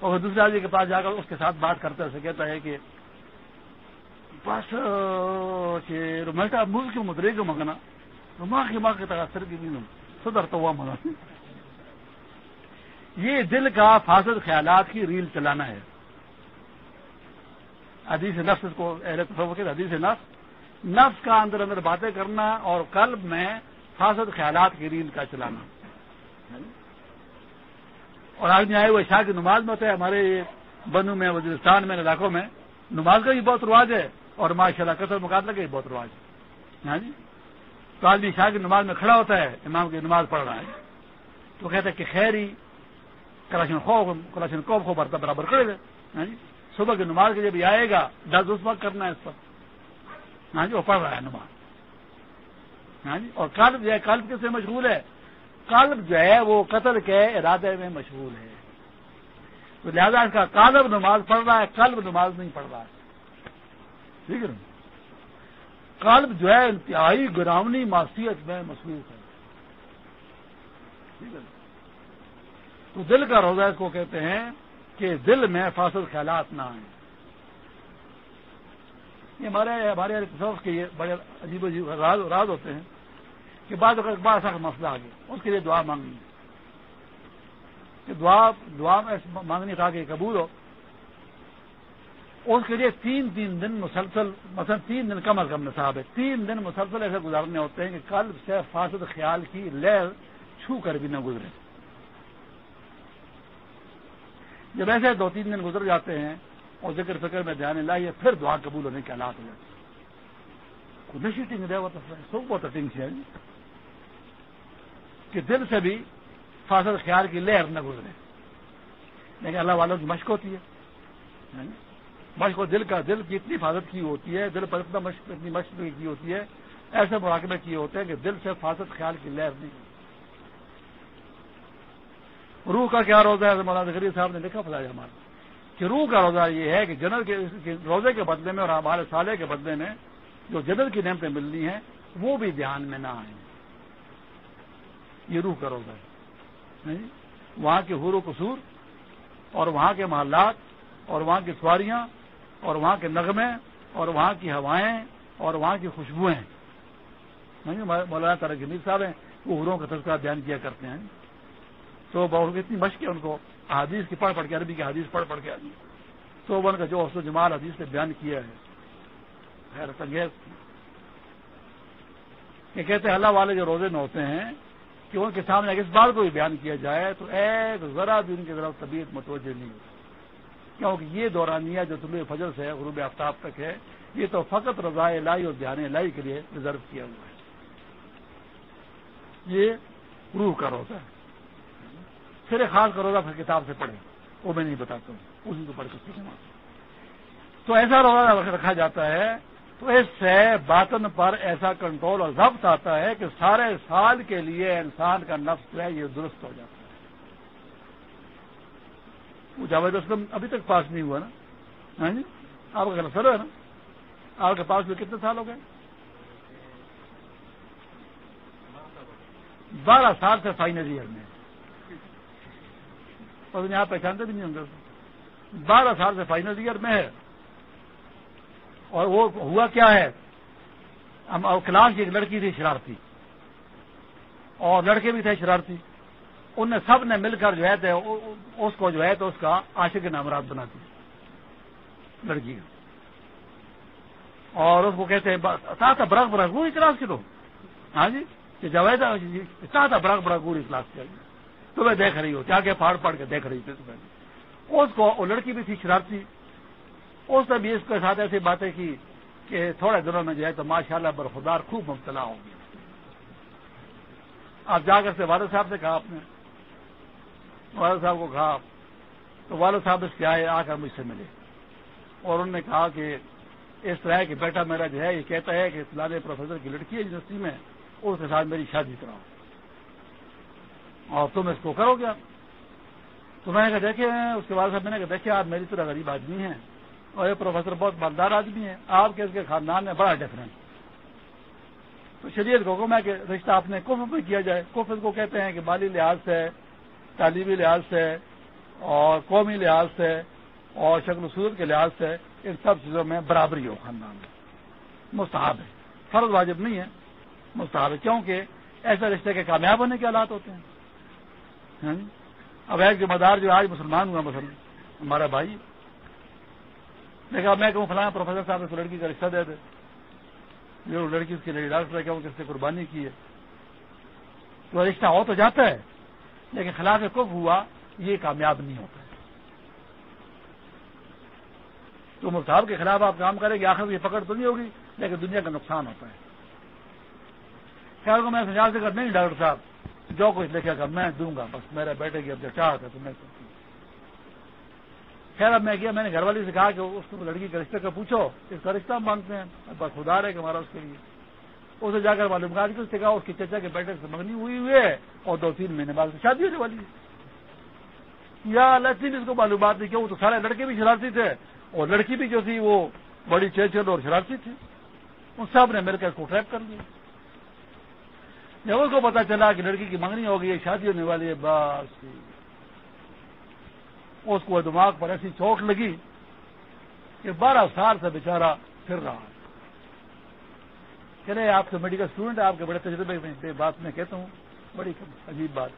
اور دوسرے آدمی کے پاس جا کر اس کے ساتھ بات کرتے اسے کہتا ہے کہ بس رومیٹا ملک مدرے کو مگنا، ماں کی ماں کے تاثر کی سدر تو ہوا مگا یہ دل کا فاصل خیالات کی ریل چلانا ہے۔ حدیث نفس کو حدیث نفس۔ نفس کا اندر اندر باتیں کرنا اور قلب میں فاصل خیالات کی ریل کا چلانا۔ اور آدمی آئے ہوئے شاہ کی نماز میں ہوتے ہمارے بنو میں، وزیرستان میں، علاقوں میں۔ نماز کا بھی بہت رواج ہے اور ماشاء اللہ قطر مقابلہ کا بھی بہت رواج ہے۔ ہاں جی؟ تو آدمی شاہ کی نماز میں کھڑا ہوتا ہے، امام کی نماز پڑھ رہا ہے۔ تو کہتے ہیں کہ خیری کلاشن خوف کلاشن خوف کو برتا برابر کرے گا ہاں جی؟ صبح کی نماز کے جب آئے گا، دس اس وقت کرنا ہے اس پر۔ ہاں جی؟ وہ پڑھ رہا ہے نماز۔ ہاں جی؟ اور قلب جو ہے، قلب کس سے مشغول ہے؟ قلب جو ہے، وہ قتل کے ارادے میں مشغول ہے۔ تو لہٰذا اس کا قالب نماز پڑھ رہا ہے، قلب نماز نہیں پڑھ رہا ہے۔ ٹھیک ہے قلب جو ہے، انتہائی گراؤنی معصیت میں مصروف ہے۔ ٹھیک ہے تو دل کا روزہ اس کو کہتے ہیں کہ دل میں فاصل خیالات نہ آئیں۔ یہ ہمارے ہمارے تصوف کے یہ بڑے عجیب عجیب راز ہوتے ہیں کہ بعض اگر بڑا سا مسئلہ آ گیا اس کے لیے دعا مانگنی۔ کہ دعا دعا میں مانگنی تھا کہ قبول ہو۔ اس کے لیے تین تین دن مسلسل مثلا تین دن کم از کم نصاب ہے۔ تین دن مسلسل ایسے گزارنے ہوتے ہیں کہ کل سے فاصل خیال کی لہر چھو کر بھی نہ گزرے۔ جب ایسے دو تین دن گزر جاتے ہیں اور ذکر فکر میں دھیان لائیے پھر دعا قبول ہونے کے حالات ہو جاتے ہیں۔ نشی ٹنگ دے سو بہت ٹنگ سے جی۔ کہ دل سے بھی فاصل خیال کی لہر نہ گزرے۔ لیکن اللہ والوں کی مشق ہوتی ہے مشق دل کا، دل کی اتنی حفاظت کی ہوتی ہے، دل پر اتنا مشق، اتنی مشق کی ہوتی ہے، ایسے مراقبے کیے ہوتے ہیں کہ دل سے فاصل خیال کی لہر نہیں۔ روح کا کیا روزہ ہے؟ مولانا ذکری صاحب نے لکھا فضا ہمارا کہ روح کا روزہ یہ ہے کہ جنرل کے روزے کے بدلے میں اور ہمارے سالے کے بدلے میں جو جنرل کی نعمتیں ملنی ہیں، وہ بھی دھیان میں نہ آئیں۔ یہ روح کا روزہ ہے۔ وہاں کے حور و قصور اور وہاں کے محلات اور وہاں کی سواریاں اور وہاں کے نغمے اور وہاں کی ہوائیں اور وہاں کی خوشبوئیں۔ مولانا تارک جمیل صاحب ہیں، وہ حوروں کا تذکرہ بیان کیا کرتے ہیں۔ تو بہت اتنی مشق ہے ان کو حادیث کی پڑھ پڑھ کے، عربی کی حدیث پڑھ پڑھ کے۔ آدمی تو ان کا جو حسن جمال حدیث نے بیان کیا ہے۔ حیرت انگیز کہ کہتے ہیں، اللہ والے جو روزے میں ہوتے ہیں، کہ ان کے سامنے اس بات کو بھی بیان کیا جائے، تو ایک ذرا بھی ان کی طرف طبیعت متوجہ نہیں ہوتی کیونکہ یہ دورانیہ جو طلوع فجر سے غروب آفتاب تک ہے، یہ تو فقط رضاء لائی اور دھیان لائی کے لیے ریزرو کیا ہوا ہے۔ یہ روح کا روزہ ہے۔ پھر خاص کا روزہ پھر کتاب سے پڑھیں۔ وہ میں نہیں بتاتا ہوں۔ اسی کو پڑھ کے سوچنا تو ایسا روزہ رکھا جاتا ہے۔ تو اس سے باطن پر ایسا کنٹرول اور ضبط آتا ہے کہ سارے سال کے لیے انسان کا نفس جو ہے یہ درست ہو جاتا ہے۔ وہ جاوید اسلم ابھی تک پاس نہیں ہوا نا؟ ہاں جی؟ آپ کا سر ہے نا؟ آپ کے پاس میں کتنے سال ہو گئے؟ بارہ سال سے فائنل ایئر میں۔ اور یہاں پہچانتے بھی نہیں ہوں گے بارہ سال سے فائنل ایئر میں ہے۔ اور وہ ہوا کیا ہے؟ ہم کلاس کی ایک لڑکی تھی شرارتی۔ اور لڑکے بھی تھے شرارتی۔ ان نے سب نے مل کر جو ہے اس کو جو ہے تو اس کا عاشق نامرات بنا دی لڑکی اور اس کو کہتے ہیں برق برق وہ کلاس کے لوگ ہاں جی کہ جوید تھا برق برق پوری کلاس کے تمہیں دیکھ رہی ہو کیا کہ پھاڑ پھاڑ کے دیکھ رہی تھی تمہیں اس کو وہ لڑکی بھی تھی شرارتی۔ اس نے بھی اس کے ساتھ ایسی باتیں کی کہ تھوڑے دنوں میں جو ہے تو ماشاء اللہ برخدار خوب مبتلا ہو گیا آپ جا کر سے والد صاحب سے کہا آپ نے۔ والد صاحب کو کہا تو والد صاحب اس کے آئے، آ کر مجھ سے ملے۔ اور انہوں نے کہا کہ اس طرح کہ بیٹا میرا جو ہے، یہ کہتا ہے کہ فلال پروفیسر کی لڑکی ہے یونیورسٹی میں اس کے ساتھ میری شادی کراؤ۔ اور تم اس کو کرو گیا تو میں نے کہا دیکھے اس کے بعد صاحب، میں نے کہا دیکھے آپ میری طرح غریب آدمی ہیں اور یہ پروفیسر بہت مالدار آدمی ہے آپ کے اس کے خاندان میں بڑا ڈفرنس تو شریعت کو میں کہ رشتہ اپنے کف میں کیا جائے۔ کف کو کہتے ہیں کہ مالی لحاظ سے، تعلیمی لحاظ سے اور قومی لحاظ سے اور شکل و صورت کے لحاظ سے ان سب چیزوں میں برابری ہو۔ خاندان میں مستحب ہے۔ فرض واجب نہیں ہے۔ مستحب ہے۔ کیونکہ ایسے رشتے کے کامیاب ہونے کے حالات ہوتے ہیں۔ اب ایک ذمہ دار جو آج مسلمان ہوا مسلم ہمارا بھائی۔ دیکھا میں کہوں فلاں پروفیسر صاحب نے لڑکی کا رشتہ دے دے۔ جو لڑکی اس کے لیے ڈاکٹر کہ کس نے قربانی کی ہے؟ تو رشتہ ہو تو جاتا ہے، لیکن خلاف کب ہوا، یہ کامیاب نہیں ہوتا ہے۔ تو مصحب کے خلاف آپ کام کریں گے، آخر یہ پکڑ تو نہیں ہوگی، لیکن دنیا کا نقصان ہوتا ہے۔ خیال کو میں سجا سے کر نہیں ڈاکٹر صاحب جو کچھ لکھے گا میں دوں گا، بس میرے بیٹے کی اب جو چاہتا تو میں خیر، اب میں کیا، میں نے گھر والی سے کہا کہ اس کو لڑکی کا رشتہ کا پوچھو، اس کا رشتہ مانگتے ہیں۔ بس خدا ہے کہ ہمارا اس کے لیے۔ اسے جا کر معلوم کہا اس سے کہا، اس کی چچا کے بیٹے سے منگنی ہوئی ہوئی ہے اور دو تین مہینے بعد شادی ہونے والی ہے۔ یا اللہ، اس کو معلومات نہیں، کیا وہ تو سارے لڑکے بھی شرارتی تھے۔ اور لڑکی بھی جو تھی وہ بڑی چیچل اور شرارتی تھی۔ ان سب نے مل کر اس کو ٹریپ کر دیا۔ جب اس کو پتا چلا کہ لڑکی کی منگنی ہو گئی ہے، شادی ہونے والی ہے، بس۔ اس کو دماغ پر ایسی چوٹ لگی کہ بارہ سال سے بیچارہ پھر رہا چلے، آپ کے میڈیکل اسٹوڈنٹ آپ کے بڑے تجربے میں بات میں کہتا ہوں۔ بڑی عجیب بات۔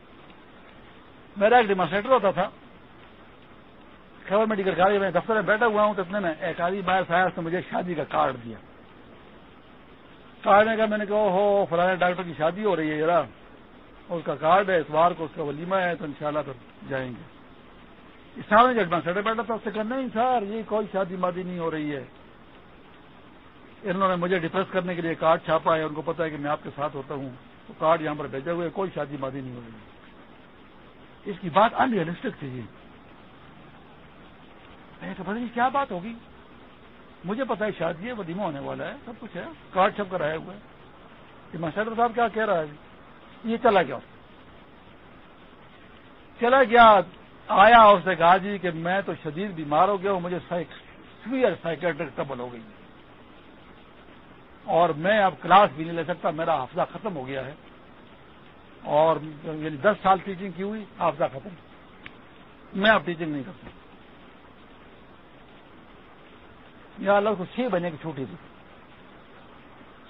میرا ایک ڈیمانسٹریٹر ہوتا تھا۔ خبر میڈیکل کالج میں دفتر میں بیٹھا ہوا ہوں تو اتنے میں ایک آدمی باہر سایہ نے مجھے شادی کا کارڈ دیا۔ کارڈ نے کہا میں نے کہا ہو فلانے ڈاکٹر کی شادی ہو رہی ہے ذرا اس کا کارڈ ہے اس بار کو اس کا ولیمہ ہے، تو انشاءاللہ شاء پھر جائیں گے۔ سارے ججمان سڑے بیٹھا تھا، اس سے کہا، نہیں سر، یہ کوئی شادی مادی نہیں ہو رہی ہے۔ انہوں نے مجھے ڈپریس کرنے کے لیے کارڈ چھاپا ہے، ان کو پتا ہے کہ میں آپ کے ساتھ ہوتا ہوں۔ تو کارڈ یہاں پر بھیجے ہوئے کوئی شادی مادی نہیں ہو رہی ہے۔ اس کی بات ان ریئلسٹک تھی جی کیا بات ہوگی۔ مجھے پتا ہے شادی ہے، ودیمہ ہونے والا ہے، سب کچھ ہے۔ کارڈ چھپ کر آئے ہوئے کہ ماسٹر صاحب کیا کہہ رہا ہے؟ یہ چلا گیا۔ چلا گیا۔ آیا اور سے کہا جی کہ میں تو شدید بیمار ہو گیا ہوں، مجھے سویئر سائکٹرک ٹبل ہو گئی۔ اور میں اب کلاس بھی نہیں لے سکتا، میرا حافظہ ختم ہو گیا ہے۔ اور یعنی دس سال ٹیچنگ کی ہوئی، حافظہ ختم۔ میں اب ٹیچنگ نہیں کر سکتا۔ یا اللہ کو چھ مہینے کی چھٹی دی۔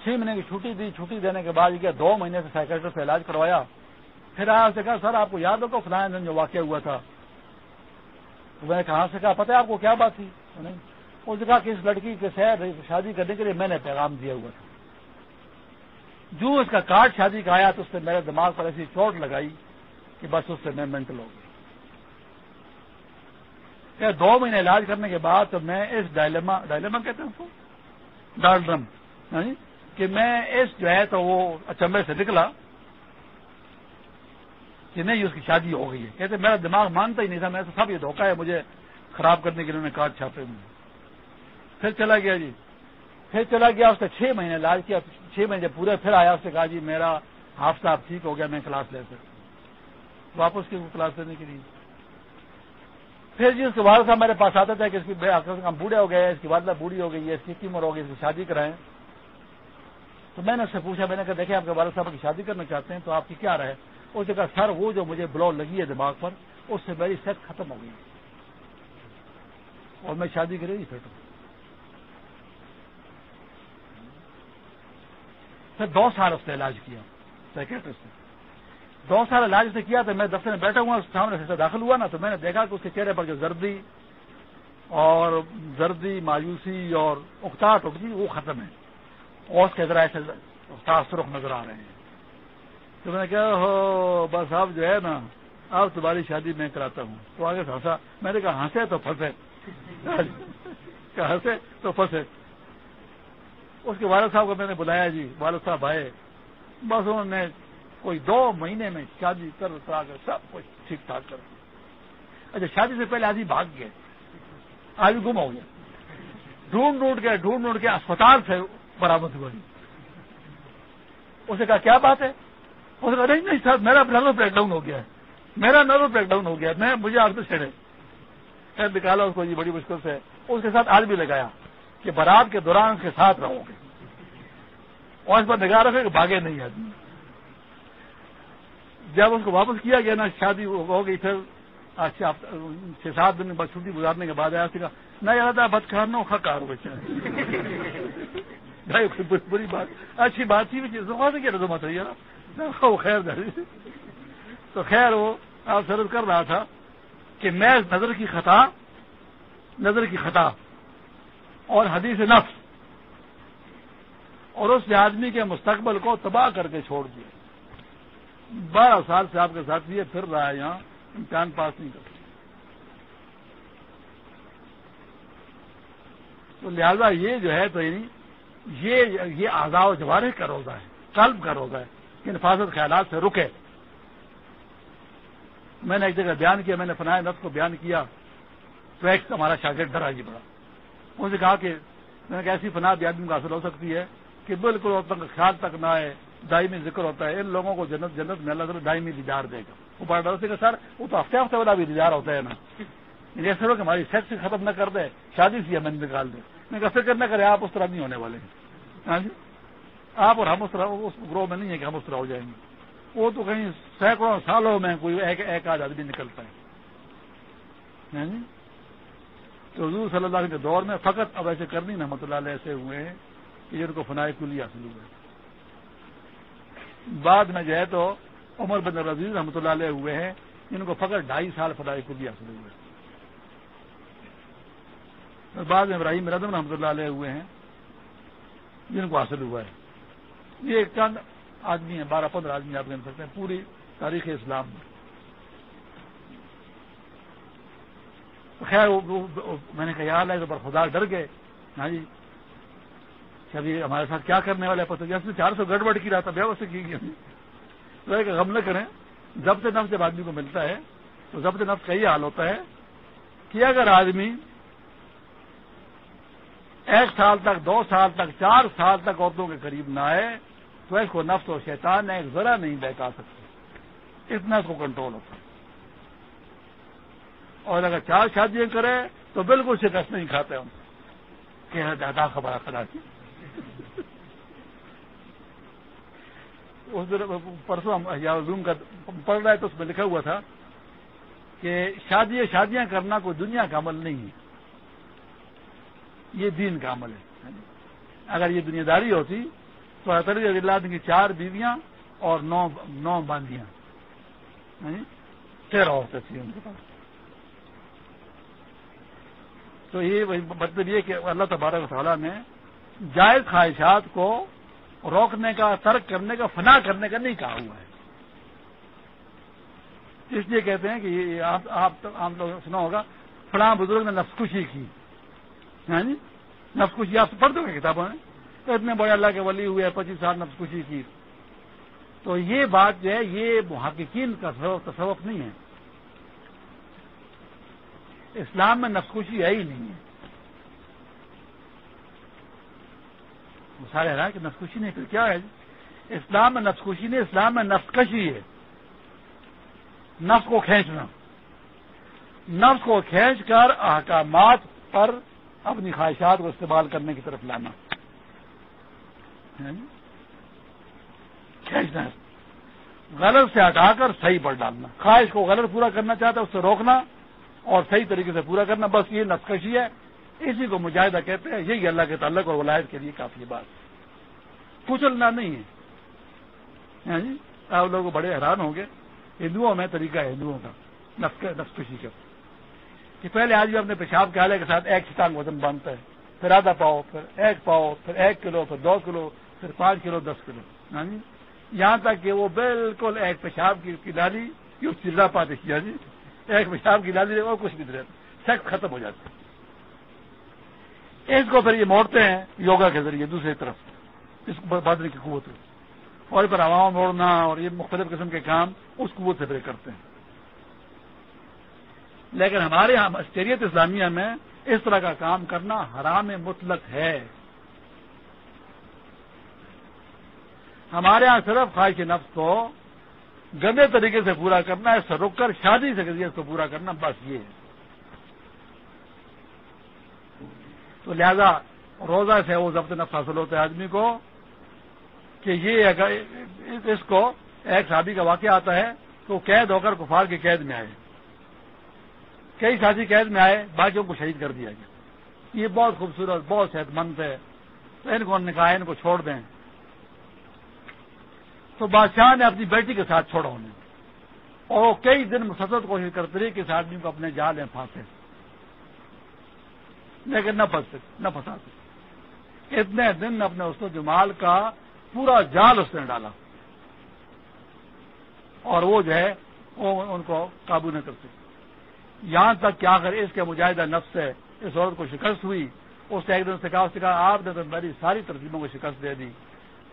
چھ مہینے کی چھٹی دی، چھٹی دینے کے بعد کیا دو مہینے سے سائیکٹر سے علاج کروایا۔ پھر آیا سے کہا، سر، آپ کو یاد ہوگا فلاں دن جو واقعہ ہوا تھا؟ تو میں نے کہاں سے کہا، پتہ ہے آپ کو کیا بات تھی؟ اس نے کہا کہ اس لڑکی کے سیر، شادی کرنے کے لیے میں نے پیغام دیا ہوا تھا۔ جو اس کا کارڈ شادی کا آیا تو اس نے میرے دماغ پر ایسی چوٹ لگائی کہ بس اس سے میں مینٹل ہو گئی کہ دو مہینے علاج کرنے کے بعد تو میں اس ڈائلما ڈائلما کہتے ہیں اس کو؟ ڈالڈرم یعنی کہ میں اس جو ہے تو وہ اچمبے سے نکلا کہ نہیں، اس کی شادی ہو گئی ہے۔ کہتے میرا دماغ مانتا ہی نہیں تھا، میں تو سب یہ دھوکہ ہے، مجھے خراب کرنے کے لیے انہوں نے کارڈ چھاپے میں پھر چلا گیا جی۔ پھر چلا گیا، اس نے چھ مہینے علاج کیا۔ چھ مہینے جب پورے، پھر آیا، اس نے کہا جی میرا ہاف صاحب ٹھیک ہو گیا، میں کلاس لے سکتا واپس کی کلاس لینے کے لیے؟ پھر جی اس کے بعد صاحب میرے پاس آتا تھا کہ اس کی ہم بوڑھے ہو گئے اس کی والدہ بوڑھی ہو گئی ہے، اس کی کی عمر ہو گئی اس کی شادی کرائیں۔ تو میں نے اس سے پوچھا، میں نے کہا دیکھیں، آپ کے والد صاحب کی شادی کرنا چاہتے ہیں تو آپ کی کیا رہے اس نے کہا، سر، وہ جو مجھے بلو لگی ہے دماغ پر، اس سے میری صحت ختم ہو گئی اور میں شادی کرے گی پھر پھر دو سال اس نے علاج کیا سیکٹرسٹ نے۔ دو سال علاج سے کیا تو میں دفتر میں بیٹھا ہوا سامنے سے داخل ہوا نا تو میں نے دیکھا کہ اس کے چہرے پر جو زردی اور زردی مایوسی اور اکتاٹ اگتی وہ ختم ہے۔ اور اس کے ذرا ایسے سرخ نظر آ رہے ہیں۔ تو میں نے کہا ہو بس آپ جو ہے نا آپ تمہاری شادی میں کراتا ہوں۔ تو آگے سے ہنسا۔ میں نے کہا، ہنسے تو پھنسے۔ ہنسے تو پھنسے۔ اس کے والد صاحب کو میں نے بلایا جی والد صاحب آئے۔ بس انہوں نے کوئی دو مہینے میں شادی کر اترا کر سب کچھ ٹھیک ٹھاک کر اچھا شادی سے پہلے آدمی بھاگ گئے آدمی گم ہو گیا۔ ڈھونڈ ڈھونڈ کے، ڈھونڈ ڈھونڈ کے اسپتال سے برامد ہوا۔ جی اسے کہا، کیا بات ہے؟ اس نے کہا، نہیں سر میرا نرو بریک ڈاؤن ہو گیا۔ ہے میرا نرو بریک ڈاؤن ہو گیا۔ میں، مجھے آپ سے چھڑے خیر، نکالا اس کو جی بڑی مشکل سے۔ اس کے ساتھ آج بھی لگایا کہ برات کے دوران اس کے ساتھ رہو گے اور اس پر نگاہ رکھے کہ بھاگے نہیں آدمی۔ جب اس کو واپس کیا گیا نا، شادی ہو گئی، پھر اچھا، چھ سات دن بعد چھٹی گزارنے کے بعد آیا کہا، نہ یاد ہے، بد خان خکار بری بات۔ اچھی بات تھی کیا رضمت خیر تو خیر، وہ آپ سرد کر رہا تھا کہ میں نظر کی خطا، نظر کی خطا اور حدیث نفس اور اس آدمی کے مستقبل کو تباہ کر کے چھوڑ دیا۔ بارہ سال سے آپ کے ساتھ یہ پھر رہا ہے یہاں، امتحان پاس نہیں کرتا۔ تو لہذا یہ جو ہے تو یعنی یہ یہ آزاد و جوارے کا روزہ ہے، قلب کا روزہ ہے کہ حفاظت خیالات سے رکے۔ میں نے ایک جگہ بیان کیا، میں نے فنائے نفس کو بیان کیا۔ تو ایک ہمارا شاگرد ڈرا جی بڑا۔ انہوں نے کہا کہ، میں نے ایسی فنا بھی آدمی کو حاصل ہو سکتی ہے۔ کہ بالکل خیال تک نہ آئے، دائمی ذکر ہوتا ہے، ان لوگوں کو جنت جنت میں اللہ دائمی دیدار دے گا۔ وہ بڑا سے کہ سر، وہ تو ہفتے ہفتے والا بھی دیدار ہوتا ہے نا۔ جیسے ہو کہ ہماری سیکس ختم نہ کر دے، شادی سی ہمیں نکال دے۔ میں کہا، فکر نہ کرے آپ اس طرح نہیں ہونے والے۔ ہاں جی؟ آپ اور ہم اس طرح، اس گروہ میں نہیں ہے کہ ہم اس طرح ہو جائیں گے۔ وہ تو کہیں سینکڑوں سالوں میں کوئی ایک ایک آدھ آدمی نکلتا ہے۔ ہاں جی؟ تو حضور صلی اللہ علیہ کے دور میں فقط اب ایسے کرنی رحمۃ اللہ علیہ ایسے ہوئے۔ ہیں کہ جن کو فنائے کلی حاصل ہوئے بعد میں جو ہے تو عمر بن رضیز رحمۃ اللہ علیہ ہوئے ہیں جن کو فقط ڈھائی سال فلائی کلی حاصل ہوئے بعد میں ابراہیم ردم رحمۃ اللہ علیہ ہوئے ہیں، جن کو حاصل ہوا ہے۔ یہ ایک چند آدمی ہیں، بارہ پندرہ آدمی آپ گن سکتے ہیں، پوری تاریخ اسلام میں۔ خیر میں نے کہا یاد ہے تو پر خدا ڈر گئے۔ ہاں جی ابھی ہمارے ساتھ کیا کرنے والے پتہ جیسے چار سو گڑبڑ کی رہا تھا بے سے کی گئی غم نہ کریں، ضبط نفس جب آدمی کو ملتا ہے، تو ضبط نفس کا یہ حال ہوتا ہے کہ اگر آدمی ایک سال تک، دو سال تک، چار سال تک عورتوں کے قریب نہ آئے، تو اس کو نفس و شیطان ایک ذرا نہیں بہکا سکتے اتنا اس کو کنٹرول ہوتا ہے۔ اور اگر چار شادیاں کرے تو بالکل شکست نہیں کھاتے ہم۔ کہ زیادہ خبر خدا کی پرسوں ہم روم کا پڑھ رہا ہے تو اس میں لکھا ہوا تھا کہ شادی شادیاں کرنا کوئی دنیا کا عمل نہیں ہے۔ یہ دین کا عمل ہے۔ اگر یہ دنیا داری ہوتی تو اللہ کی چار بیویاں اور نو نو باندیاں۔ یعنی تیرہ عورتیں تھیں ان کے پاس۔ تو یہ مطلب یہ کہ اللہ تبارک تعالیٰ نے جائز خواہشات کو روکنے کا، ترک کرنے کا، فنا کرنے کا نہیں کہا ہوا ہے۔ اس لیے کہتے ہیں کہ آپ عام لوگ سنا ہوگا، فلاں بزرگ نے نفس کی۔ ہاں جی؟ نفس آپ پڑھ دو گے کتابوں میں۔ تو اتنے بڑے اللہ کے ولی ہوئے، پچیس سال نفس کی۔ تو یہ بات جو ہے، یہ محققین کا تصوف نہیں ہے۔ اسلام میں نفسکشی ہے ہی نہیں ہے۔ سارے حیران کہ نفسکشی نہیں پھر کیا ہے؟ اسلام میں نفسکشی نہیں، اسلام میں نفسکشی ہے۔ نفس کو کھینچنا نفس کو کھینچ کر احکامات پر اپنی خواہشات کو استعمال کرنے کی طرف لانا۔ کھینچنا غلط سے ہٹا کر صحیح پر ڈالنا۔ خواہش کو غلط پورا کرنا چاہتا ہے، اس سے روکنا اور صحیح طریقے سے پورا کرنا، بس یہ نفکشی ہے۔ اسی کو مجاہدہ کہتے ہیں، یہی اللہ کے تعلق اور ولایت کے لیے کافی بات۔ کچلنا نہیں ہے۔ ہاں جی؟ آپ لوگ بڑے حیران ہوں گے۔ ہندوؤں میں طریقہ ہے ہندوؤں کا۔ نفکشی کا کہ پہلے آدمی اپنے پیشاب کے آلے کے ساتھ ایک چٹانگ وزن باندھتا ہے۔ پھر آدھا پاؤ، پھر ایک پاؤ، پھر ایک کلو، پھر دو کلو، پھر پانچ کلو، دس کلو۔ ہاں جی؟ یہاں تک کہ وہ بالکل ایک پیشاب کی ڈالی چڑا پاتے کیا جی؟ ایک پیشاب کی ڈالی اور کچھ نہیں رہتا۔ سیکس ختم ہو جاتا اس کو پھر یہ موڑتے ہیں یوگا کے ذریعے، دوسری طرف، اس بادری کی قوت اور پھر ہواؤں موڑنا اور یہ مختلف قسم کے کام اس قوت سے پھر کرتے ہیں۔ لیکن ہمارے یہاں شریعت اسلامیہ میں اس طرح کا کام کرنا حرام مطلق ہے۔ ہمارے یہاں صرف خواہش نفس کو گندے طریقے سے پورا کرنا ہے اس رک کر، شادی سے اس کو پورا کرنا، بس یہ۔ ہے تو لہذا روزہ سے وہ ضبط نفس حاصل ہوتا ہے آدمی کو کہ یہ اگر اس کو ایک شادی کا واقعہ آتا ہے تو قید ہو کر کفار کی قید میں آئے۔ کئی شادی قید میں آئے، باقیوں کو شہید کر دیا گیا۔ یہ بہت خوبصورت، بہت صحت مند ہے تو ان کو نکاح ان کو چھوڑ دیں۔ تو بادشاہ نے اپنی بیٹی کے ساتھ چھوڑا انہیں۔ اور وہ کئی دن مسلسل کوشش کرتے رہے کہ اس آدمی کو اپنے جال میں پھانسے۔ لیکن نہ پھنس سکے، نہ پھنسا سکے۔ اتنے دن اپنے اس جمال کا پورا جال اس نے ڈالا۔ اور وہ جو ہے، وہ ان کو قابو نہ کر سکے۔ یہاں تک کہ آخر اس کے مجاہدہ نفس سے اس عورت کو شکست ہوئی۔ اس نے ایک دن سے کہا، اس نے کہا، آپ نے تو میری ساری ترجیحوں کو شکست دے دی۔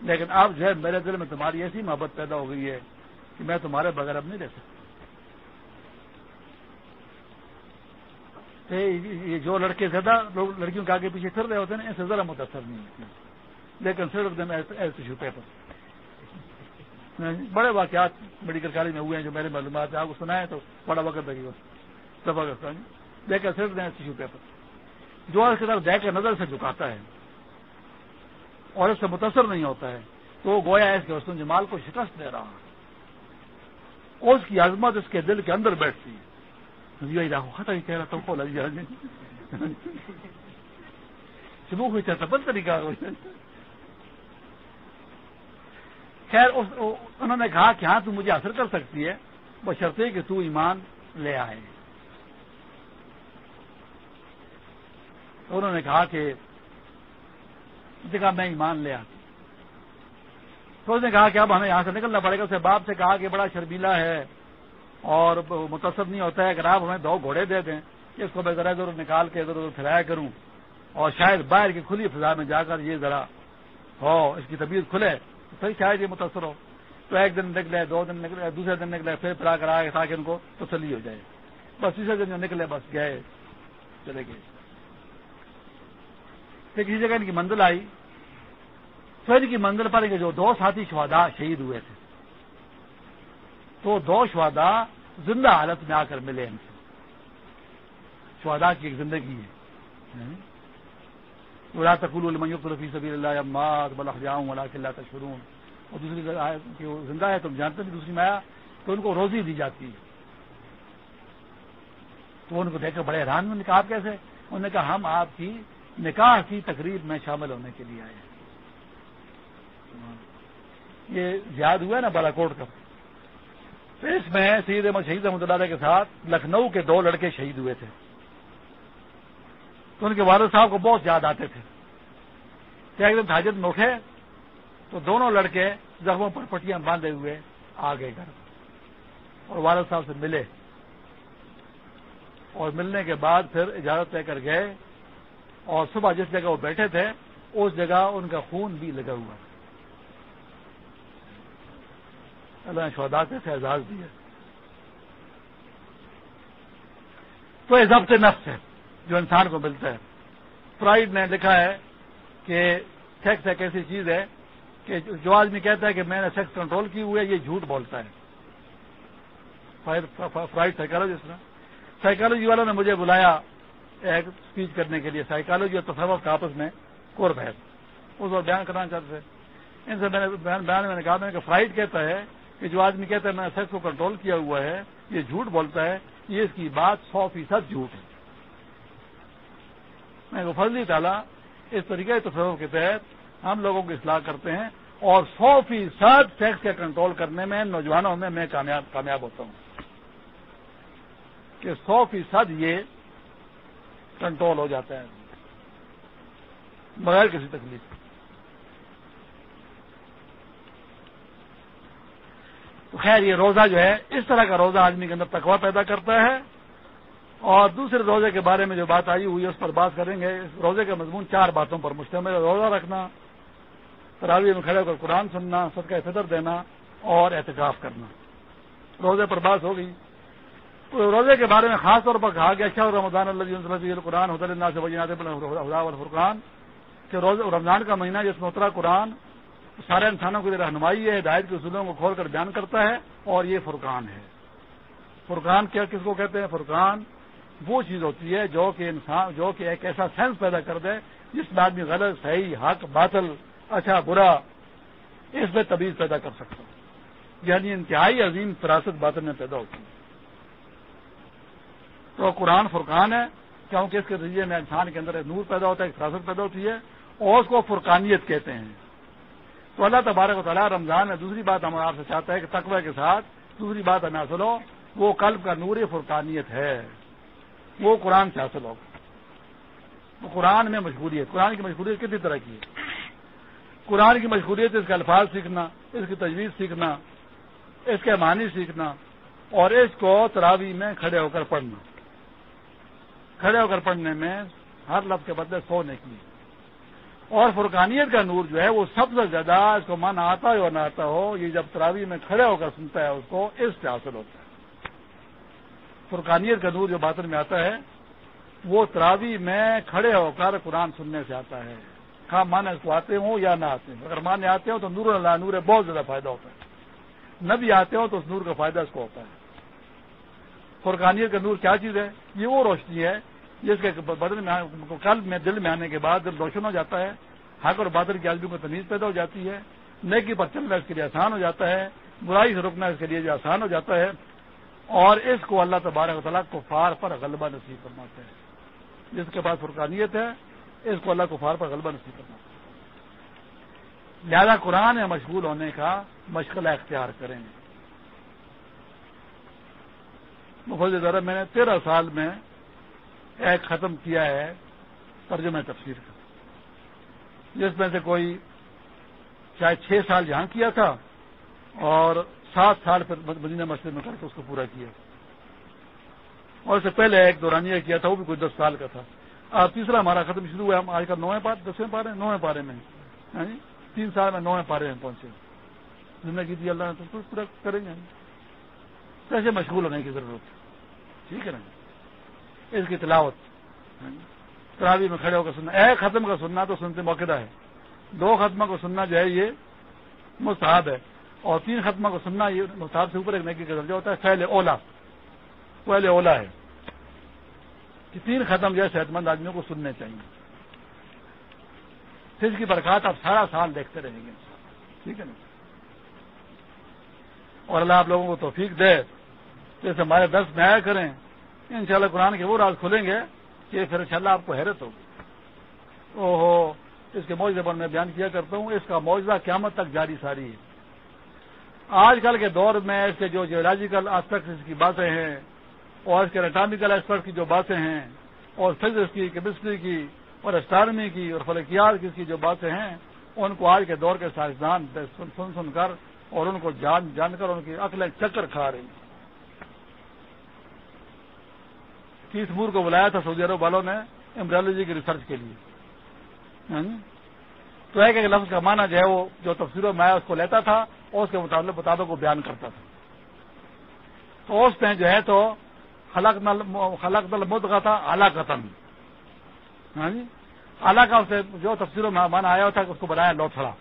لیکن اب جو ہے، میرے دل میں تمہاری ایسی محبت پیدا ہو گئی ہے کہ میں تمہارے بغیر اب نہیں رہ سکتا۔ یہ جو لڑکے زیادہ لوگ لڑکیوں کے آگے پیچھے پھر رہے ہوتے ہیں اسے ذرا متاثر نہیں ہوتی لیکن صرف دن ایسے چھپے پر بڑے واقعات میڈیکل کالج میں ہوئے ہیں جو میرے معلومات ہیں، آپ کو سنا ہے تو بڑا وقت لگی سفا کرتا دیکھ صرف دیں ٹیشو پیپر جو اس کی طرف دیکھ کر نظر سے جھکاتا ہے اور اس سے متاثر نہیں ہوتا ہے، تو وہ گویا اس کے حسن جمال کو شکست دے رہا ہے۔ اور اس کی عظمت اس کے دل کے اندر بیٹھتی ہے۔ ختم کہہ رہا تھا شبو ہوئی چاہتا بند طریقہ خیر انہوں نے کہا کہ ہاں تو مجھے اثر کر سکتی ہے بشرطے کہ تو ایمان لے آئے انہوں نے کہا کہ کہا میں ایمان لے آتی تو اس نے کہا کہ اب ہمیں یہاں سے نکلنا پڑے گا اسے باپ سے کہا کہ بڑا شرمیلا ہے اور متصد نہیں ہوتا ہے، اگر آپ ہمیں دو گھوڑے دے دیں، اس کو میں ذرا ادھر نکال کے ادھر ادھر پھیلایا کروں۔ اور شاید باہر کی کھلی فضا میں جا کر یہ ذرا ہو، اس کی طبیعت کھلے، تو صحیح شاید یہ متاثر ہو۔ تو ایک دن نکلے، دو دن نکلے، دوسرے دن نکلے، پھر پھرا کر آئے، تاکہ ان کو تسلی ہو جائے۔ بس تیسرے دن جو نکلے، بس گئے، چلے گئے۔ پھر کسی جگہ ان کی منزل آئی۔ پھر کی منزل پر جو دو ساتھی شہدا شہید ہوئے تھے۔ تو دو شہدا زندہ حالت میں آ کر ملے ان سے شہدا کی ایک زندگی ہے۔ تقول فی سبیل اللہ مات بلخ جاؤں اللہ کے اللہ تشرون اور دوسری زندہ ہے تم جانتے ہیں دوسری میں آیا تو ان کو روزی دی جاتی ہے۔ تو ان کو دیکھ کر بڑے حیران میں نے کہا آپ کیسے؟ انہوں نے کہا ہم آپ کی نکاح کی تقریب میں شامل ہونے کے لیے آئے ہیں۔ یہ یاد ہوا ہے نا بالا کوٹ اس میں سید احمد شہید احمد اللہ کے ساتھ لکھنؤ کے دو لڑکے شہید ہوئے تھے۔ تو ان کے والد صاحب کو بہت یاد آتے تھے۔ کیا ایک دن حاجت میں اٹھے تو دونوں لڑکے زخموں پر پٹیاں باندھے ہوئے آ گئے گھر۔ اور والد صاحب سے ملے۔ اور ملنے کے بعد پھر اجازت لے کر گئے۔ اور صبح جس جگہ وہ بیٹھے تھے، اس جگہ ان کا خون بھی لگا ہوا تھا۔ اللہ نے شہدا سے اعزاز دیا۔ تو یہ ضبط نفس ہے جو انسان کو ملتا ہے۔ فرائڈ نے لکھا ہے کہ سیکس ایک ایسی چیز ہے کہ جو آدمی کہتا ہے کہ میں نے سیکس کنٹرول کی ہوئے یہ جھوٹ بولتا ہے۔ فرائڈ سائیکالوجسٹ نے سائیکالوجی والوں نے مجھے بلایا ایک اسپیچ کرنے کے لیے۔ سائیکالوجی اور تصور کا آپس میں کور بحث۔ اس وقت بیان کرنا چاہتے تھے۔ ان سے میں نے بیان میں نے کہا، میں کہ فرائڈ کہتا ہے کہ جو آدمی کہتا ہے میں سیکس کو کنٹرول کیا ہوا ہے، یہ جھوٹ بولتا ہے یہ اس کی بات سو فیصد جھوٹ ہے۔ میں کو فضلی تعالیٰ، اس طریقے تصور کے تحت ہم لوگوں کی اصلاح کرتے ہیں اور سو فیصد ٹیکس کے کنٹرول کرنے میں، نوجوانوں میں میں کامیاب ہوتا ہوں۔ کہ سو فیصد یہ کنٹرول ہو جاتا ہے۔ بغیر کسی تکلیف تو خیر، یہ روزہ جو ہے، اس طرح کا روزہ آدمی کے اندر تقوا پیدا کرتا ہے۔ اور دوسرے روزے کے بارے میں جو بات آئی، ہوئی ہے اس پر بات کریں گے۔ اس روزے کا مضمون چار باتوں پر مشتمل روزہ رکھنا تراوی میں کھڑے ہو کر قرآن سننا، صدقہ فطر دینا اور احتکاف کرنا۔ روزے پر بات ہو گئی۔ روزے کے بارے میں خاص طور پر کہا گیا شاہ رمضان اللہ قرآن حضر اللہ سے فرقان کہ روز رمضان کا مہینہ جس میں اترا قرآن سارے انسانوں کے لیے رہنمائی ہے، ہدایت کے اصولوں کو کھول کر بیان کرتا ہے اور یہ فرقان ہے۔ فرقان کیا کس کو کہتے ہیں؟ فرقان وہ چیز ہوتی ہے جو کہ انسان، جو کہ ایک ایسا سینس پیدا کر دے جس میں آدمی غلط، صحیح، حق، باطل اچھا برا اس میں تبیز پیدا کر سکتا ہوں یعنی انتہائی عظیم فراست باطل میں پیدا ہوتی ہے۔ تو قرآن فرقان ہے، کیونکہ اس کے ذریعے میں انسان کے اندر ایک نور پیدا ہوتا ہے، ایک فراست پیدا ہوتی ہے، اور اس کو فرقانیت کہتے ہیں۔ تو اللہ تبارک و تعالیٰ رمضان میں دوسری بات ہمارا آپ سے چاہتا ہے کہ تقوی کے ساتھ دوسری بات ہمیں حاصل ہو وہ قلب کا نور فرقانیت ہے۔ وہ قرآن سے حاصل ہوگا۔ وہ قرآن میں مشغولیت، قرآن کی مشغولیت کتنی طرح کی ہے؟ قرآن کی مشغولیت، اس کے الفاظ سیکھنا، اس کی تجویز سیکھنا، اس کے معنی سیکھنا، اور اس کو تراوی میں کھڑے ہو کر پڑھنا۔ کھڑے ہو کر پڑھنے میں ہر لفظ کے بدلے سو نے کی۔ اور فرقانیت کا نور جو ہے وہ سب سے زیادہ اس کو من آتا ہو یا نہ آتا ہو، یہ جب تراوی میں کھڑے ہو کر سنتا ہے، اس کو اس سے حاصل ہوتا ہے۔ فرقانیت کا نور جو باطن میں آتا ہے، وہ تراوی میں کھڑے ہو کر قرآن سننے سے آتا ہے۔ ہاں مانے اس کو آتے ہوں یا نہ آتے ہوں؟ اگر مانے آتے ہوں تو نور اللہ نور بہت زیادہ فائدہ ہوتا ہے۔ نہ بھی آتے ہوں تو اس نور کا فائدہ اس کو ہوتا ہے۔ فرقانیت کا نور کیا چیز ہے؟ یہ وہ روشنی ہے جس کے بدن میں کل میں دل میں آنے کے بعد دل روشن ہو جاتا ہے، حق اور بادل کی آدمی کو تمیز پیدا ہو جاتی ہے، نیکی پر چلنا اس کے لیے آسان ہو جاتا ہے، برائی سے روکنا اس کے لیے آسان ہو جاتا ہے، اور اس کو اللہ تبارک تعالیٰ کو فار پر غلبہ نصیب فرماتے ہیں۔ جس کے پاس فرقانیت ہے، اس کو اللہ کو فار پر غلبہ نصیب کرنا لہذا قرآن میں مشغول ہونے کا مشغلہ اختیار کریں۔ گے مفض ذرا میں نے تیرہ سال میں ایک ختم کیا ہے، ترجمہ تفسیر کا۔ جس میں سے کوئی شاید چھ سال یہاں کیا تھا اور سات سال پھر مدینہ مسجد میں کر کے اس کو پورا کیا۔ اور اس سے پہلے ایک دورانیہ کیا تھا، وہ بھی کوئی دس سال کا تھا۔ اب تیسرا ہمارا ختم شروع ہوا ہم آج کل نویں پارے دسویں پارے نویں پارے میں یعنی تین سال میں نویں پارے میں پہنچے۔ زندگی دی اللہ نے تو پورا کریں گے۔ کیسے مشغول ہونے کی ضرورت ٹھیک ہے نا؟ اس کی تلاوت۔ تراوی میں کھڑے ہو کر سننا۔ ایک ختم کا سننا تو سنتے موقع ہے۔ دو ختمہ کو سننا جو ہے یہ مستحب ہے۔ اور تین ختمہ کو سننا یہ مستحب سے اوپر ایک نیکی کا درجہ ہوتا ہے۔ پہلے اولا۔ پہلے اولا ہے۔ کہ تین ختم جو ہے صحت مند آدمیوں کو سننے چاہیے۔ پھر اس کی برکات آپ سارا سال دیکھتے رہیں گے۔ ٹھیک ہے نا؟ اور اللہ آپ لوگوں کو توفیق دے۔ تو اس ہمارے دس میں آیا کریں۔ ان شاء اللہ قرآن کے وہ راز کھلیں گے کہ پھر ان شاء اللہ آپ کو حیرت ہوگی۔ او ہو اس کے موجودہ پر میں بیان کیا کرتا ہوں۔ اس کا موجودہ قیامت تک جاری ساری ہے۔ آج کل کے دور میں اس کے جو جیولوجیکل آسپیکٹ اس کی باتیں ہیں، اور اس کے اٹامیکل ایکسپرٹ کی جو باتیں ہیں، اور فزکس کی کیمسٹری کی، اور اسٹارمی کی، اور فلکیات کی کی جو باتیں ہیں، ان کو آج کے دور کے سائنسدان سن سن کر اور ان کو جان جان کر ان کی عقلیں چکر کھا رہی ہیں۔ کیس مور کو بلایا تھا سعودی عرب والوں نے امبرالوجی کی ریسرچ کے لیے۔ یعنی تو ایک ایک لفظ کا معنی جو ہے وہ جو تفصیلوں میں آیا، اس کو لیتا تھا اور اس کے مطابق مطابق وہ بیان کرتا تھا۔ تو اس میں جو ہے تو خلق نل خلق نل مد کا تھا اعلیٰ یعنی قتم ہاں جی اعلیٰ کا اسے جو تفصیلوں میں مانا آیا تھا کہ اس کو بنایا لوتھڑا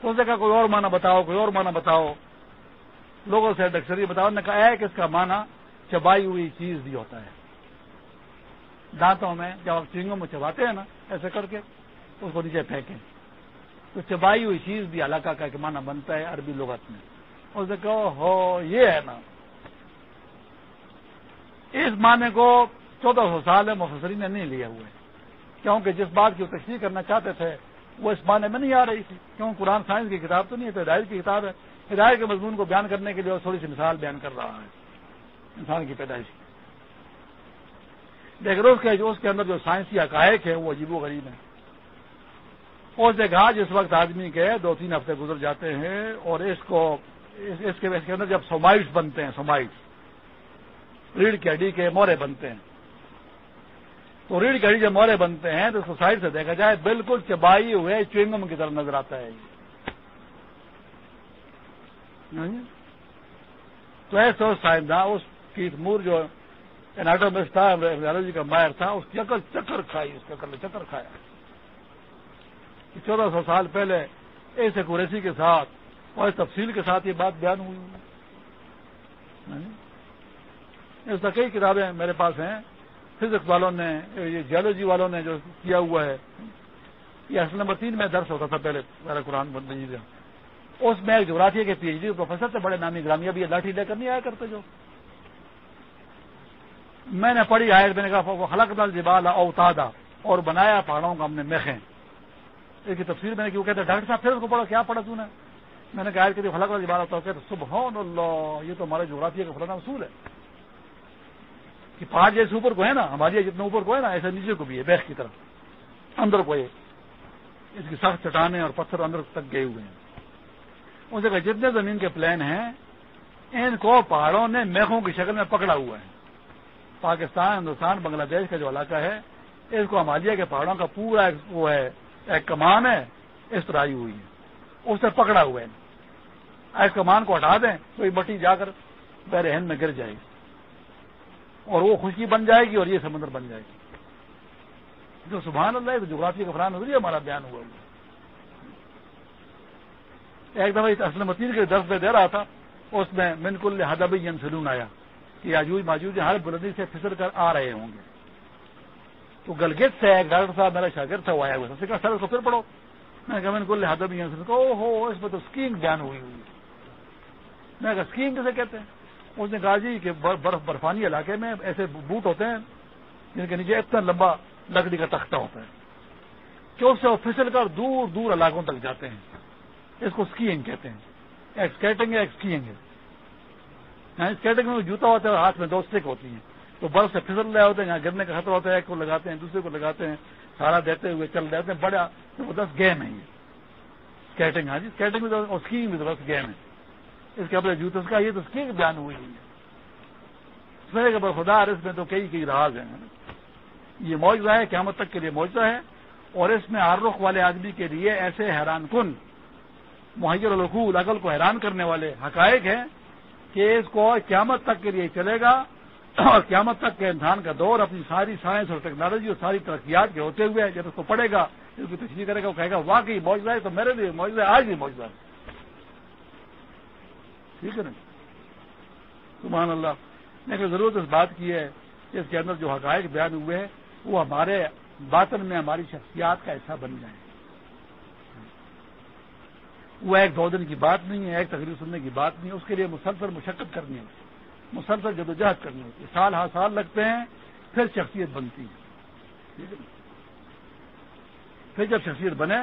تو اس نے کہا، کوئی اور معنی بتاؤ، کوئی اور معنی بتاؤ۔ لوگوں سے ڈکشنری بتاؤ نے کہا ہے کہ اس کا معنی چبائی ہوئی چیز بھی ہوتا ہے۔ دانتوں میں جب آپ چینگوں میں چباتے ہیں نا، ایسے کر کے اس کو نیچے پھینکیں۔ تو چبائی ہوئی چیز بھی علاقہ کا ایک معنی بنتا ہے عربی لغت میں۔ اس نے کہو ہو، یہ ہے نا۔ اس معنی کو چودہ سو سال مفسری نے نہیں لیا ہوئے۔ کیونکہ جس بات کی وہ تشریح کرنا چاہتے تھے، وہ اس معنی میں نہیں آ رہی تھی۔ کیوں؟ قرآن سائنس کی کتاب تو نہیں ہے، تو ہدایت کی کتاب ہے۔ ہدایت کے مضمون کو بیان کرنے کے لیے تھوڑی سی مثال بیان کر رہا ہے۔ انسان کی پیدائش۔ لیکن اس کے جو اس کے اندر جو سائنسی حقائق ہیں، وہ عجیب و غریب ہیں۔ اور جگہ جس وقت آدمی کے دو تین ہفتے گزر جاتے ہیں اور اس کو، اس کے اندر جب سومائٹس بنتے ہیں سومائٹس ریڑھ کی ہڈی کے مورے بنتے ہیں۔ تو ریڑھ کی ہڈی جب مورے بنتے ہیں، تو سوسائٹی سے دیکھا جائے، بالکل چبائی ہوئے چوئنگم کی طرح نظر آتا ہے۔ تو ایسے سائنسداں، اس کی مور جو اناٹومسٹ تھا ایولوجی کا ماہر تھا، اس کی عقل چکر کھائی، اس کی عقل نے چکر کھایا۔ چودہ سو سال پہلے ایسے قریسی کے ساتھ اور اس تفصیل کے ساتھ یہ بات بیان ہوئی۔ اس کا کئی کتابیں میرے پاس ہیں۔ فزکس والوں نے، یہ جیولوجی والوں نے جو کیا ہوا ہے، یہ اصل نمبر تین میں درس ہوتا تھا پہلے، میرا قرآن بند اس میں ایک جغرافیہ کے پی ایچ ڈی پروفیسر تھے، بڑے نامی گرامیہ بھی لاٹھی لے کر نہیں آیا کرتے جو۔ میں نے پڑھی آئے میں نے کہا وہ خلق دل جبال اوتادا اور بنایا پہاڑوں کا ہم نے میخیں۔ اس کی تفصیل میں نے کیوں کہتے ڈاکٹر صاحب، پھر اس کو پڑھا کیا پڑھا تو نے؟ میں نے کہا کہ خلق دل جبال ہوتا ہے سبحان اللہ، یہ تو ہمارے جغرافیہ کا فلانا اصول ہے۔ کہ پہاڑ جیسے اوپر کو ہے نا، ہمارے جتنے اوپر کو ہے نا، ایسے نیچے کو بھی ہے، بیخ کی طرف۔ اندر کو ہے۔ اس کی سخت چٹانے اور پتھر اندر تک گئے ہوئے ہیں۔ اس جگہ جتنے زمین کے پلان ہیں، ان کو پہاڑوں نے میخوں کی شکل میں پکڑا ہوا ہے۔ پاکستان، ہندوستان، بنگلہ دیش کا جو علاقہ ہے، اس کو ہمالیہ کے پہاڑوں کا پورا وہ ہے، ایک کمان ہے، اس طرح آئی ہوئی ہے۔ اس سے پکڑا ہوا ہے۔ ایک کمان کو ہٹا دیں تو یہ مٹی جا کر بحر ہند میں گر جائے گی۔ اور وہ خوشی بن جائے گی اور یہ سمندر بن جائے گی۔ جو سبحان اللہ ہے تو جغرافی کا فران نظریہ ہمارا بیان ہوا ہے۔ ایک دفعہ اصل متیر کے درس میں دے رہا تھا، اس میں منکل حدبی سلون آیا۔ کہ آجوج ماجوج ہر بلندی سے پھسل کر آ رہے ہوں گے۔ تو گلگت سے ایک ڈاکٹر صاحب میرا شاگرد تھا، وہ آیا ہوا کہا، سر، اس کو پھر پڑھو۔ میں کہا منکل حدب او ہو اس میں تو اسکیم بیان ہوئی ہوئی میں کہا اسکیم کیسے کہتے ہیں؟ اس نے کہا جی کہ برف، برفانی علاقے میں ایسے بوٹ ہوتے ہیں جن کے نیچے اتنا لمبا لکڑی کا تختہ ہوتا ہے کہ اس سے وہ پھسل کر دور دور علاقوں تک جاتے ہیں۔ اس کو اسکیئنگ کہتے ہیں۔ ایک اسکیٹنگ ہے ایک اسکیئنگ ہے؟ اسکیٹنگ میں جوتا ہوتا ہے ہاتھ میں دو اسٹک ہوتی ہیں۔ تو برف سے پھسل رہے ہوتے ہیں، یہاں گرنے کا خطرہ ہوتا ہے، ایک کو لگاتے ہیں، دوسرے کو لگاتے ہیں سارا دیتے ہوئے چل رہے ہیں، بڑا زبردست گیم ہے یہ۔ اسکیٹنگ ہاں جی اسکیٹنگ بھی اسکیئنگ بھی زبردست گیم ہے۔ اس کے اپنے جوتے کا یہ تو اسکیئنگ بیان ہوئی ہے۔ خدا اس میں تو کئی کئی راز ہیں۔ یہ موجودہ ہے، قیامت تک کے لیے موجودہ ہے۔ اور اس میں ہر رخ والے آدمی کے لیے ایسے حیران کن محیر القول عقل کو حیران کرنے والے حقائق ہیں۔ کہ اس کو قیامت تک کے لیے چلے گا اور قیامت تک کے انسان کا دور اپنی ساری سائنس اور ٹیکنالوجی اور ساری ترقیات کے ہوتے ہوئے جب اس کو پڑھے گا، اس کی تشریح کرے گا، وہ کہے گا، واقعی موجودہ ہے تو میرے لیے موجودہ ہے، آج بھی موجودہ ہے۔ ٹھیک ہے نا جی؟ سبحان اللہ۔ لیکن ضرورت اس بات کی ہے کہ اس کے اندر جو حقائق بیان ہوئے ہیں، وہ ہمارے باطن میں، ہماری شخصیات کا ایسا بن جائے وہ ایک دو دن کی بات نہیں ہے، ایک تقریر سننے کی بات نہیں ہے، اس کے لیے مسلسل مشقت کرنی ہوتی مسلسل جدوجہد کرنی ہوتی ہے۔ سال ہر سال لگتے ہیں، پھر شخصیت بنتی ہے۔ ٹھیک ہے پھر جب شخصیت بنے،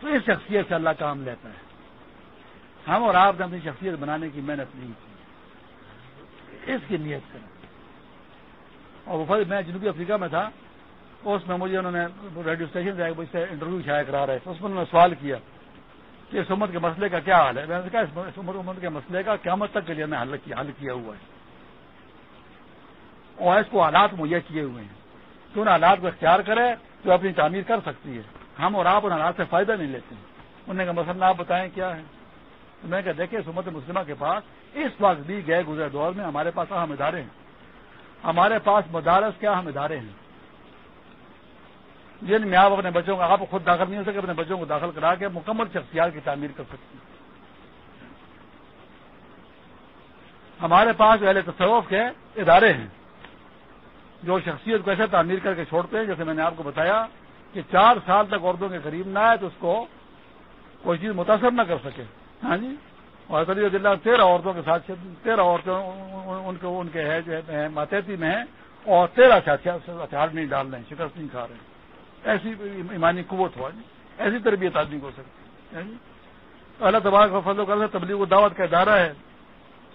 تو اس شخصیت سے اللہ کام لیتا ہے۔ ہم اور آپ نے اپنی شخصیت بنانے کی محنت نہیں کی۔ اس کی نیت کریں۔ اور میں جنوبی افریقہ میں تھا، اس میں مجھے انہوں نے ریڈیو اسٹیشن سے انٹرویو شائع کرا رہے تھے، اس میں انہوں نے سوال کیا۔ کہ اس امت کے مسئلے کا کیا حال ہے؟ میں نے کہا اس امت کے مسئلے کا قیامت تک کے لیے میں حل کیا ہوا ہے۔ اور اس کو حالات مہیا کیے ہوئے ہیں۔ تو ان حالات کو اختیار کرے تو اپنی تعمیر کر سکتی ہے۔ ہم اور آپ ان حالات سے فائدہ نہیں لیتے انہوں نے کہا مسئلہ آپ بتائیں کیا ہے؟ تو میں نے کہا، دیکھیں سمت مسلمہ کے پاس اس وقت بھی گئے گزرے دور میں ہمارے پاس اہم ادارے ہیں۔ ہمارے پاس مدارس کیا ہم ادارے ہیں؟ جن میں آپ اپنے بچوں کو آپ خود داخل نہیں ہو سکے اپنے بچوں کو داخل کرا کے مکمل شخصیات کی تعمیر کر سکتے ہیں ہمارے پاس اہل تصوف کے ادارے ہیں جو شخصیت کو ایسے تعمیر کر کے چھوڑتے ہیں جیسے میں نے آپ کو بتایا کہ چار سال تک عورتوں کے قریب نہ آئے تو اس کو کوئی چیز متاثر نہ کر سکے ہاں جی اور اللہ تیرہ عورتوں کے ساتھ تیرہ عورتیں ان کو ان کے ہے جو ہے ماتحتی میں ہیں اور تیرہ ہتھیار نہیں ڈال رہے ہیں شکست نہیں کھا رہے ہیں ایسی ایمانی قوت ہوا جی ایسی تربیت آدمی کو سکتی ہے جی؟ اللہ تبارک کا فضل کر تبلیغ و دعوت کا ادارہ ہے۔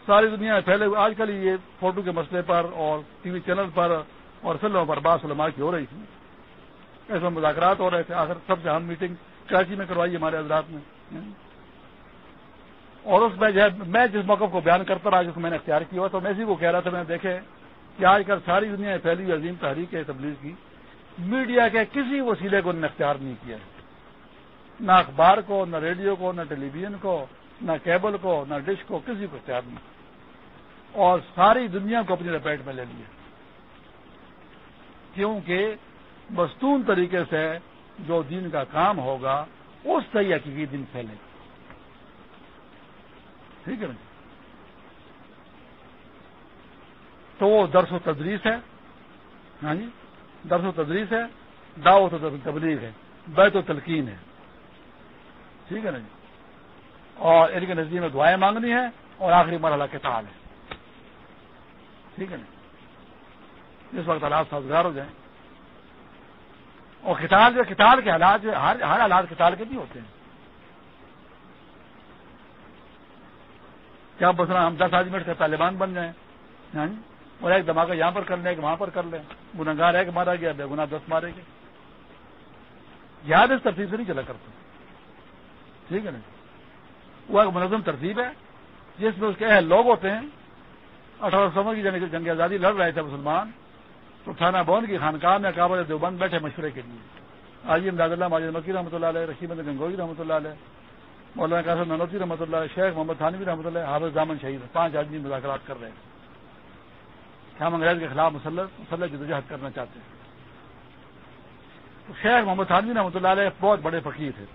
ساری دنیا میں پھیلے آج کل یہ فوٹو کے مسئلے پر اور ٹی وی چینل پر اور فلموں پر بعض علماء کی ہو رہی تھی۔ ایسے مذاکرات ہو رہے تھے، آخر سب سے ہم میٹنگ کراچی میں کروائی ہمارے حضرات میں جی؟ اور اس میں جو ہے، میں جس موقع کو بیان کرتا رہا جس کو میں نے اختیار کیا تو میں اسی کو کہہ رہا تھا، میں نے دیکھے کہ آج کل ساری دنیا میں پھیلی ہوئی عظیم تحریک ہے تبلیغ کی۔ میڈیا کے کسی وسیلے کو نے اختیار نہیں کیا۔ نہ اخبار کو، نہ ریڈیو کو، نہ ٹیلی ویژن کو، نہ کیبل کو، نہ ڈش کو کسی کو اختیار نہیں۔ اور ساری دنیا کو اپنی لپیٹ میں لے لیا۔ کیونکہ مستون طریقے سے جو دین کا کام ہوگا، اس سے ہی حقیقی دن پھیلے۔ گا ٹھیک ہے نا؟ تو وہ درس و تدریس ہے۔ ہاں جی؟ درس و تدریس ہے، دعوت و تبلیغ ہے، بیت و تلقین ہے۔ ٹھیک ہے نا جی؟ اور ان کے نزدیک میں دعائیں مانگنی ہے اور آخری مرحلہ کتاب ہے۔ ٹھیک ہے نا جی؟ جس وقت حالات سازگار ہو جائیں۔ اور کتاب جو کتاب کے حالات جو ہر ہر حالات کتاب کے بھی ہوتے ہیں۔ کیا بسنا ہم دس آدمی منٹ کا طالبان بن جائیں؟ ہاں جی؟ اور ایک دھماکہ یہاں پر کر لیں، ایک وہاں پر کر لیں۔ گناگار ہے کہ مارا گیا، بے گنا دس مارے گے یاد اس ترتیب سے نہیں چلا کرتا ٹھیک ہے نا؟ وہ ایک منظم ترتیب ہے، جس میں اس کے اہل لوگ ہوتے ہیں۔ اٹھارہ سو کی جنگ آزادی لڑ رہے تھے مسلمان۔ تو تھانہ بون کی خانقاہ میں کابل دیوبند بیٹھے مشورے کے لیے۔ آجی امداد اللہ، ماجد مکی رحمۃ اللہ علیہ، رشید گنگوئی رحمۃ اللہ علیہ، مولانا قاسم ننوتی رحمۃ اللہ شیخ محمد تھانوی رحمۃ اللہ حافظ دامن شہید، پانچ آدمی مذاکرات کر رہے ہیں کہ ہم انگریز کے خلاف مسلح مسلح جدوجہد کرنا چاہتے ہیں۔ شیخ محمد تھانوی رحمۃ اللہ علیہ بہت بڑے فقیر تھے۔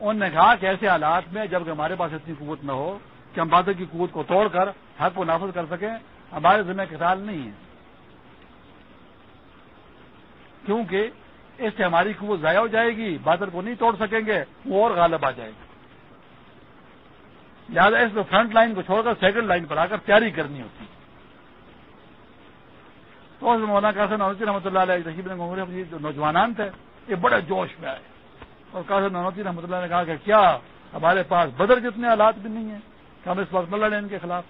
انہوں نے کہا کہ ایسے حالات میں جب ہمارے پاس اتنی قوت نہ ہو کہ ہم بادل کی قوت کو توڑ کر حق کو نافذ کر سکیں، ہمارے ذمہ کسان نہیں ہے کیونکہ اس سے ہماری قوت ضائع ہو جائے گی بادل کو نہیں توڑ سکیں گے، وہ اور غالب آ جائے گا لہٰذا اس میں فرنٹ لائن کو چھوڑ کر سیکنڈ لائن پر آ کر تیاری کرنی ہوتی۔ ہے تو مولانا قاسم نوتی رحمۃ اللہ علیہ رشید جی جو نوجوان تھے، یہ بڑے جوش میں آئے۔ اور قاسم نوتی رحمۃ اللہ نے کہا کہ کیا؟ ہمارے پاس بدر جتنے حالات بھی نہیں ہیں کہ ہم اس وقت نہ لڑیں ان کے خلاف۔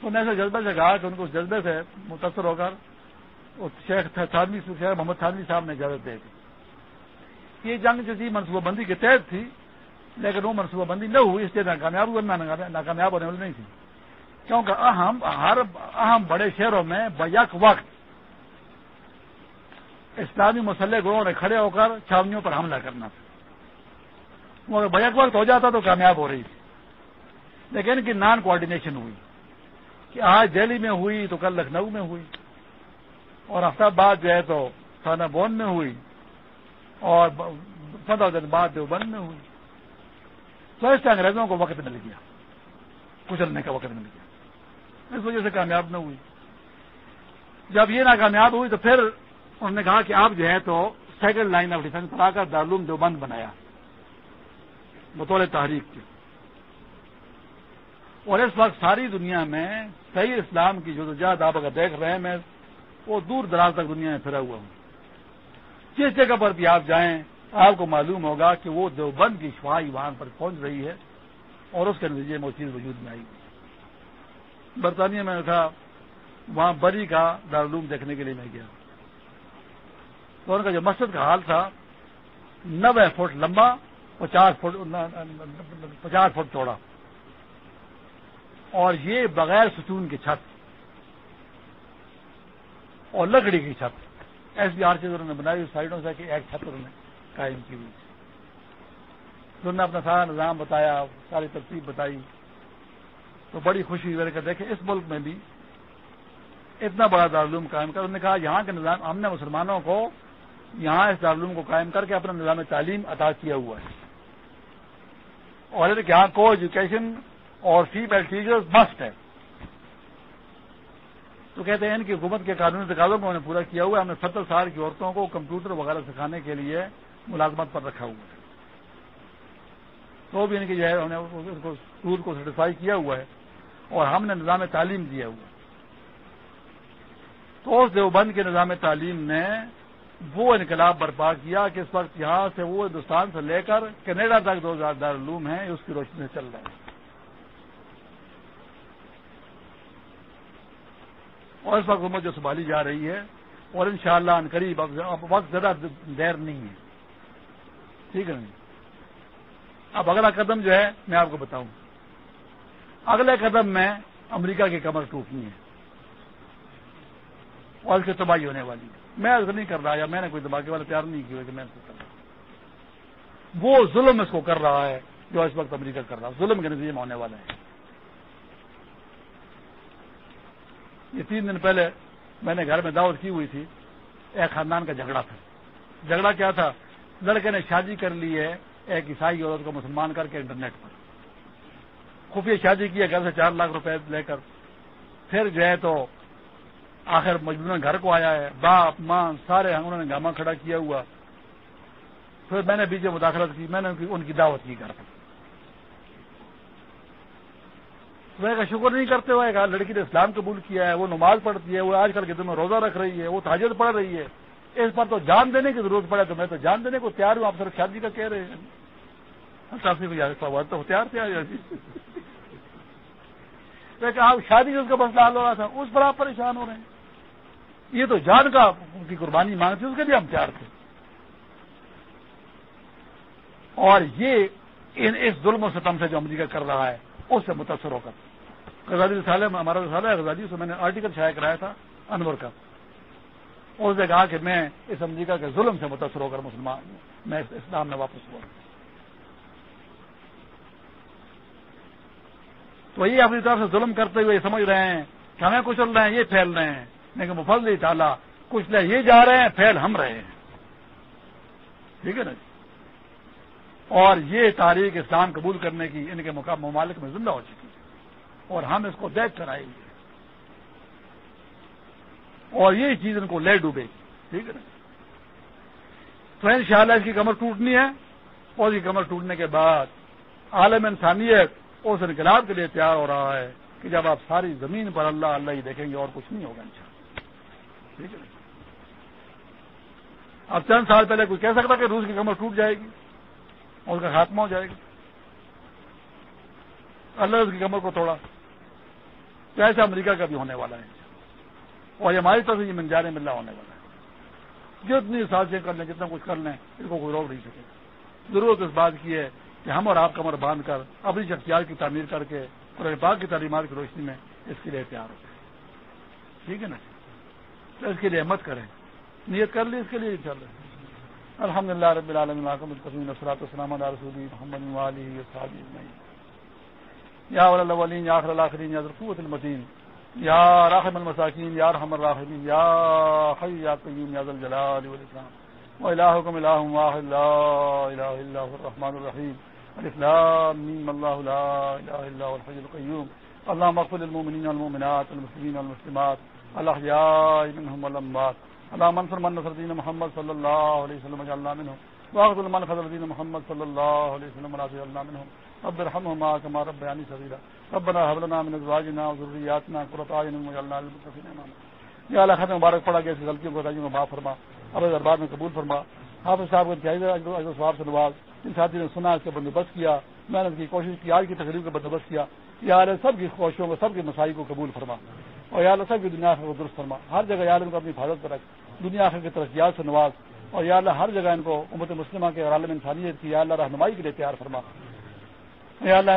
تو نے ایسے جذبے سے کہا کہ ان کو اس جذبے سے متاثر ہو کر شیخ تھانوی شیخ محمد تھانوی صاحب نے اجازت دے دی۔ یہ جنگ جو تھی، منصوبہ بندی کے تحت تھی، لیکن وہ منصوبہ بندی نہ ہوئی، اس لیے ناکامیاب ہوئی ناکامیاب ہونے والی نہیں تھی کیونکہ اہم ہر اہم بڑے شہروں میں بیک وقت اسلامی مسلح گروہوں نے کھڑے ہو کر چھاونیوں پر حملہ کرنا تھا۔ مگر بیک وقت ہو جاتا تو کامیاب ہو رہی تھی۔ لیکن ان کی نان کوآڈینیشن ہوئی کہ آج دہلی میں ہوئی تو کل لکھنؤ میں ہوئی۔ اور ہفتہ بعد جو ہے تو تھانہ بون میں ہوئی۔ اور پندرہ دن بعد دیوبند میں ہوئی۔ تو اس سے انگریزوں کو وقت مل گیا۔ کچلنے کا وقت مل گیا۔ اس وجہ سے کامیاب نہ ہوئی۔ جب یہ ناکامیاب ہوئی تو پھر انہوں نے کہا کہ آپ جو ہے تو سیکنڈ لائن آف ڈیفینس پر آ کر دارالعلوم دیوبند بنایا۔ بطور تحریک کی اور اس وقت ساری دنیا میں صحیح اسلام کی جو آپ اگر دیکھ رہے ہیں، میں وہ دور دراز تک دنیا میں پھرا ہوا ہوں۔ جس جگہ پر بھی آپ جائیں، آپ کو معلوم ہوگا کہ وہ دیوبند کی شفائی وہاں پر پہنچ رہی ہے اور اس کے نتیجے میں وہ چیز وجود میں آئی۔ برطانیہ میں تھا، وہاں بری کا دارالعلوم دیکھنے کے لیے میں گیا۔ تو ان کا جو مسجد کا حال تھا، نوے فٹ لمبا، پچاس فٹ پچاس فٹ چوڑا۔ اور یہ بغیر ستون کی چھت اور لکڑی کی چھت۔ ایس بی آر چیز انہوں نے بنائی سائڈوں سے کہ ایک چھت انہوں نے قائم کی ہوئی۔ انہوں نے اپنا سارا نظام بتایا، ساری ترتیب بتائی۔ تو بڑی خوشی ہوئی کہ دیکھیں، اس ملک میں بھی اتنا بڑا دارالعلوم قائم کر، انہوں نے کہا، یہاں کے نظام، ہم نے مسلمانوں کو یہاں اس دارالعلوم کو قائم کر کے اپنا نظام تعلیم عطا کیا ہوا ہے۔ اور یہاں کو ایجوکیشن اور فیمل ٹیچر مسٹ ہے۔ تو کہتے ہیں ان کی حکومت کے قانونی تقاضوں کو انہوں نے پورا کیا ہوا ہے۔ ہم نے ستر سال کی عورتوں کو کمپیوٹر وغیرہ سکھانے کے لیے ملازمت پر رکھا ہوا ہے۔ تو بھی ان کی جو ہے، انہوں نے اسکول کو سیٹسفائی کیا ہوا ہے۔ اور ہم نے نظام تعلیم دیا ہوا۔ تو اس دیوبند کے نظام تعلیم نے وہ انقلاب برپا کیا کہ اس وقت یہاں سے وہ ہندوستان سے لے کر کینیڈا تک دو ہزار دارالعلوم ہیں، اس کی روشنی سے چل رہے ہیں اور اس وقت حکومت جو سنبھالی جا رہی ہے اور ان شاء اللہ قریب اب وقت زیادہ دیر نہیں ہے۔ ٹھیک ہے۔ نہیں اب اگلا قدم جو ہے میں آپ کو بتاؤں۔ اگلے قدم میں امریکہ کی کمر ٹوٹنی ہے۔ اور اس کی تباہی ہونے والی ہے۔ میں ایسا نہیں کر رہا یا میں نے کوئی دماغی والا تیار نہیں کیا کہ میں کر رہا وہ ظلم اس کو کر رہا ہے جو اس وقت امریکہ کر رہا ہے۔ ظلم کے نتیجے میں ہونے والا ہے۔ یہ تین دن پہلے میں نے گھر میں دعوت کی ہوئی تھی۔ ایک خاندان کا جھگڑا تھا۔ جھگڑا کیا تھا؟ لڑکے نے شادی کر لی ہے ایک عیسائی عورت کو مسلمان کر کے انٹرنیٹ پر۔ خفیہ شادی کی ہے، گھر سے چار لاکھ روپے لے کر۔ پھر جو ہے تو آخر مجبور گھر کو آیا ہے۔ باپ، ماں، سارے انہوں نے گاما کھڑا کیا ہوا۔ پھر میں نے بیچے مداخلت کی، میں نے ان کی دعوت کی گھر پر۔ کا شکر نہیں کرتے ہوئے کہا، لڑکی نے اسلام قبول کیا ہے، وہ نماز پڑھتی ہے، وہ آج کل کے دن میں روزہ رکھ رہی ہے، وہ تاجر پڑھ رہی ہے۔ اس پر تو جان دینے کی ضرورت پڑے تو میں تو جان دینے کو تیار ہوں، آپ سر شادی کا کہہ رہے ہیں۔ تو تیار تھے آپ شادی اس کا مسئلہ حل ہو رہا تھا، اس پر آپ پریشان ہو رہے ہیں۔ یہ تو جان کا ان کی قربانی مانگتی اس کے لیے ہم تیار تھے۔ اور یہ ان اس ظلم و ستم سے جو امریکہ کر رہا ہے، اس سے متاثر ہو کر۔ غزالی رسالے میں ہمارا رسالہ ہے، غزالی سے میں نے آرٹیکل شائع کرایا تھا، انور کا۔ اس نے کہا کہ میں اس امریکہ کے ظلم سے متاثر ہو کر مسلمان میں اسلام میں واپس ہوا۔ تو یہ اپنی طرف سے ظلم کرتے ہوئے یہ سمجھ رہے ہیں کہ ہمیں کچل رہے ہیں، یہ پھیل رہے ہیں۔ لیکن مفل نہیں کچھ لے یہ جا رہے ہیں، پھیل ہم رہے ہیں۔ ٹھیک ہے نا جی؟ اور یہ تاریخ اسلام قبول کرنے کی ان کے ممالک میں زندہ ہو چکی ہے۔ اور ہم اس کو دیکھ کر آئیں گے اور یہ چیز ان کو لے ڈوبے۔ گی ٹھیک ہے نا جی؟ تو ان شاء اللہ اس کی کمر ٹوٹنی ہے۔ اور اس کی کمر ٹوٹنے کے بعد عالم انسانیت اس انقلاب کے لیے تیار ہو رہا ہے کہ جب آپ ساری زمین پر اللہ اللہ ہی دیکھیں گے اور کچھ نہیں ہوگا ان شاء اللہ ٹھیک ہے اب چند سال پہلے کوئی کہہ سکتا کہ روس کی کمر ٹوٹ جائے گی، اور اس کا خاتمہ ہو جائے گا۔ اللہ اس کی کمر کو توڑا۔ تو ایسا امریکہ کا بھی ہونے والا ہے۔ اور ہماری طرف سے یہ منجار ملنا ہونے والا ہے۔ جتنی سازشیں کر لیں، جتنا کچھ کر لیں، اس کو کوئی روک نہیں سکے۔ ضرورت اس بات کی ہے کہ ہم اور آپ کمر باندھ کر اپنی شخصیات کی تعمیر کر کے قرآن پاک کی تعلیمات کی روشنی میں اس کے لیے تیار ہو ٹھیک ہے نا؟ تو اس کے لیے مت کریں۔ نیت کر لی اس کے لیے چل رہے الحمد للہ رب العالم نصرات السلام علیہ رسول محمد یا الاولین، یا آخر الاخرین، یا قوت المتین۔ یا راحم المساکین، یا رحم الراحمین۔ یا حی یا قیوم، یا ذل جلال والاسلام و الہکم الہ واحد، لا الہ الا هو الرحمن الرحیم۔ الاسلام میم، اللہ، لا الہ الا هو الحی القیوم. اللهم اغفر للمؤمنین والمؤمنات والمسلمین والمسلمات. الاحیاء منهم والاموات. اللهم انصر من نصر دين محمد صلى الله عليه وسلم وجعلنا منهم. واغفر من خذل دين محمد صلى الله عليه وسلم ولا تجعلنا منهم. رب ارحمهما كما ربياني صغيرا. ربنا هب لنا من ازواجنا وذرياتنا قرة اعين واجعلنا للمتقين اماما یا اللہ ختم مبارک پڑا گیا اس غلطیوں کو معاف فرما. اب دربار میں قبول فرما. حافظ صاحب کو انتہائی ثواب سے نواز. جن ساتھی نے سنا اس کا بندوبست کیا، محنت کی کوشش کی، آج کی تقریب کا بندوبست کیا، یا اللہ سب کی کوششوں کو، سب کے مسائی کو قبول فرما۔ اور یا اللہ سب کی دنیا آخر کو درست فرما۔ ہر جگہ یا اللہ ان کو اپنی حفاظت پر رکھ۔ دنیا آخر کی ترقیات سے نواز۔ اور یا اللہ ہر جگہ ان کو امت مسلمہ کے اور عالم انسانیت کی یا اللہ رہنمائی کے لیے تیار فرما۔ یا اللہ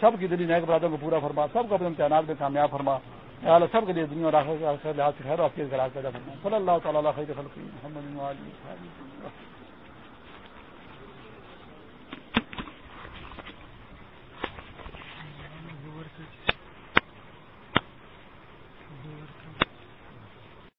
سب کی دلی نیک برادوں کو پورا فرما۔ سب کو اپنے امتحانات میں کامیاب فرما۔ یا اللہ سب کے لیے دنیا اور آخر لحاظ سے خیر اور پیدا کرنا صلی اللہ تعالیٰ خیر خلقی محمد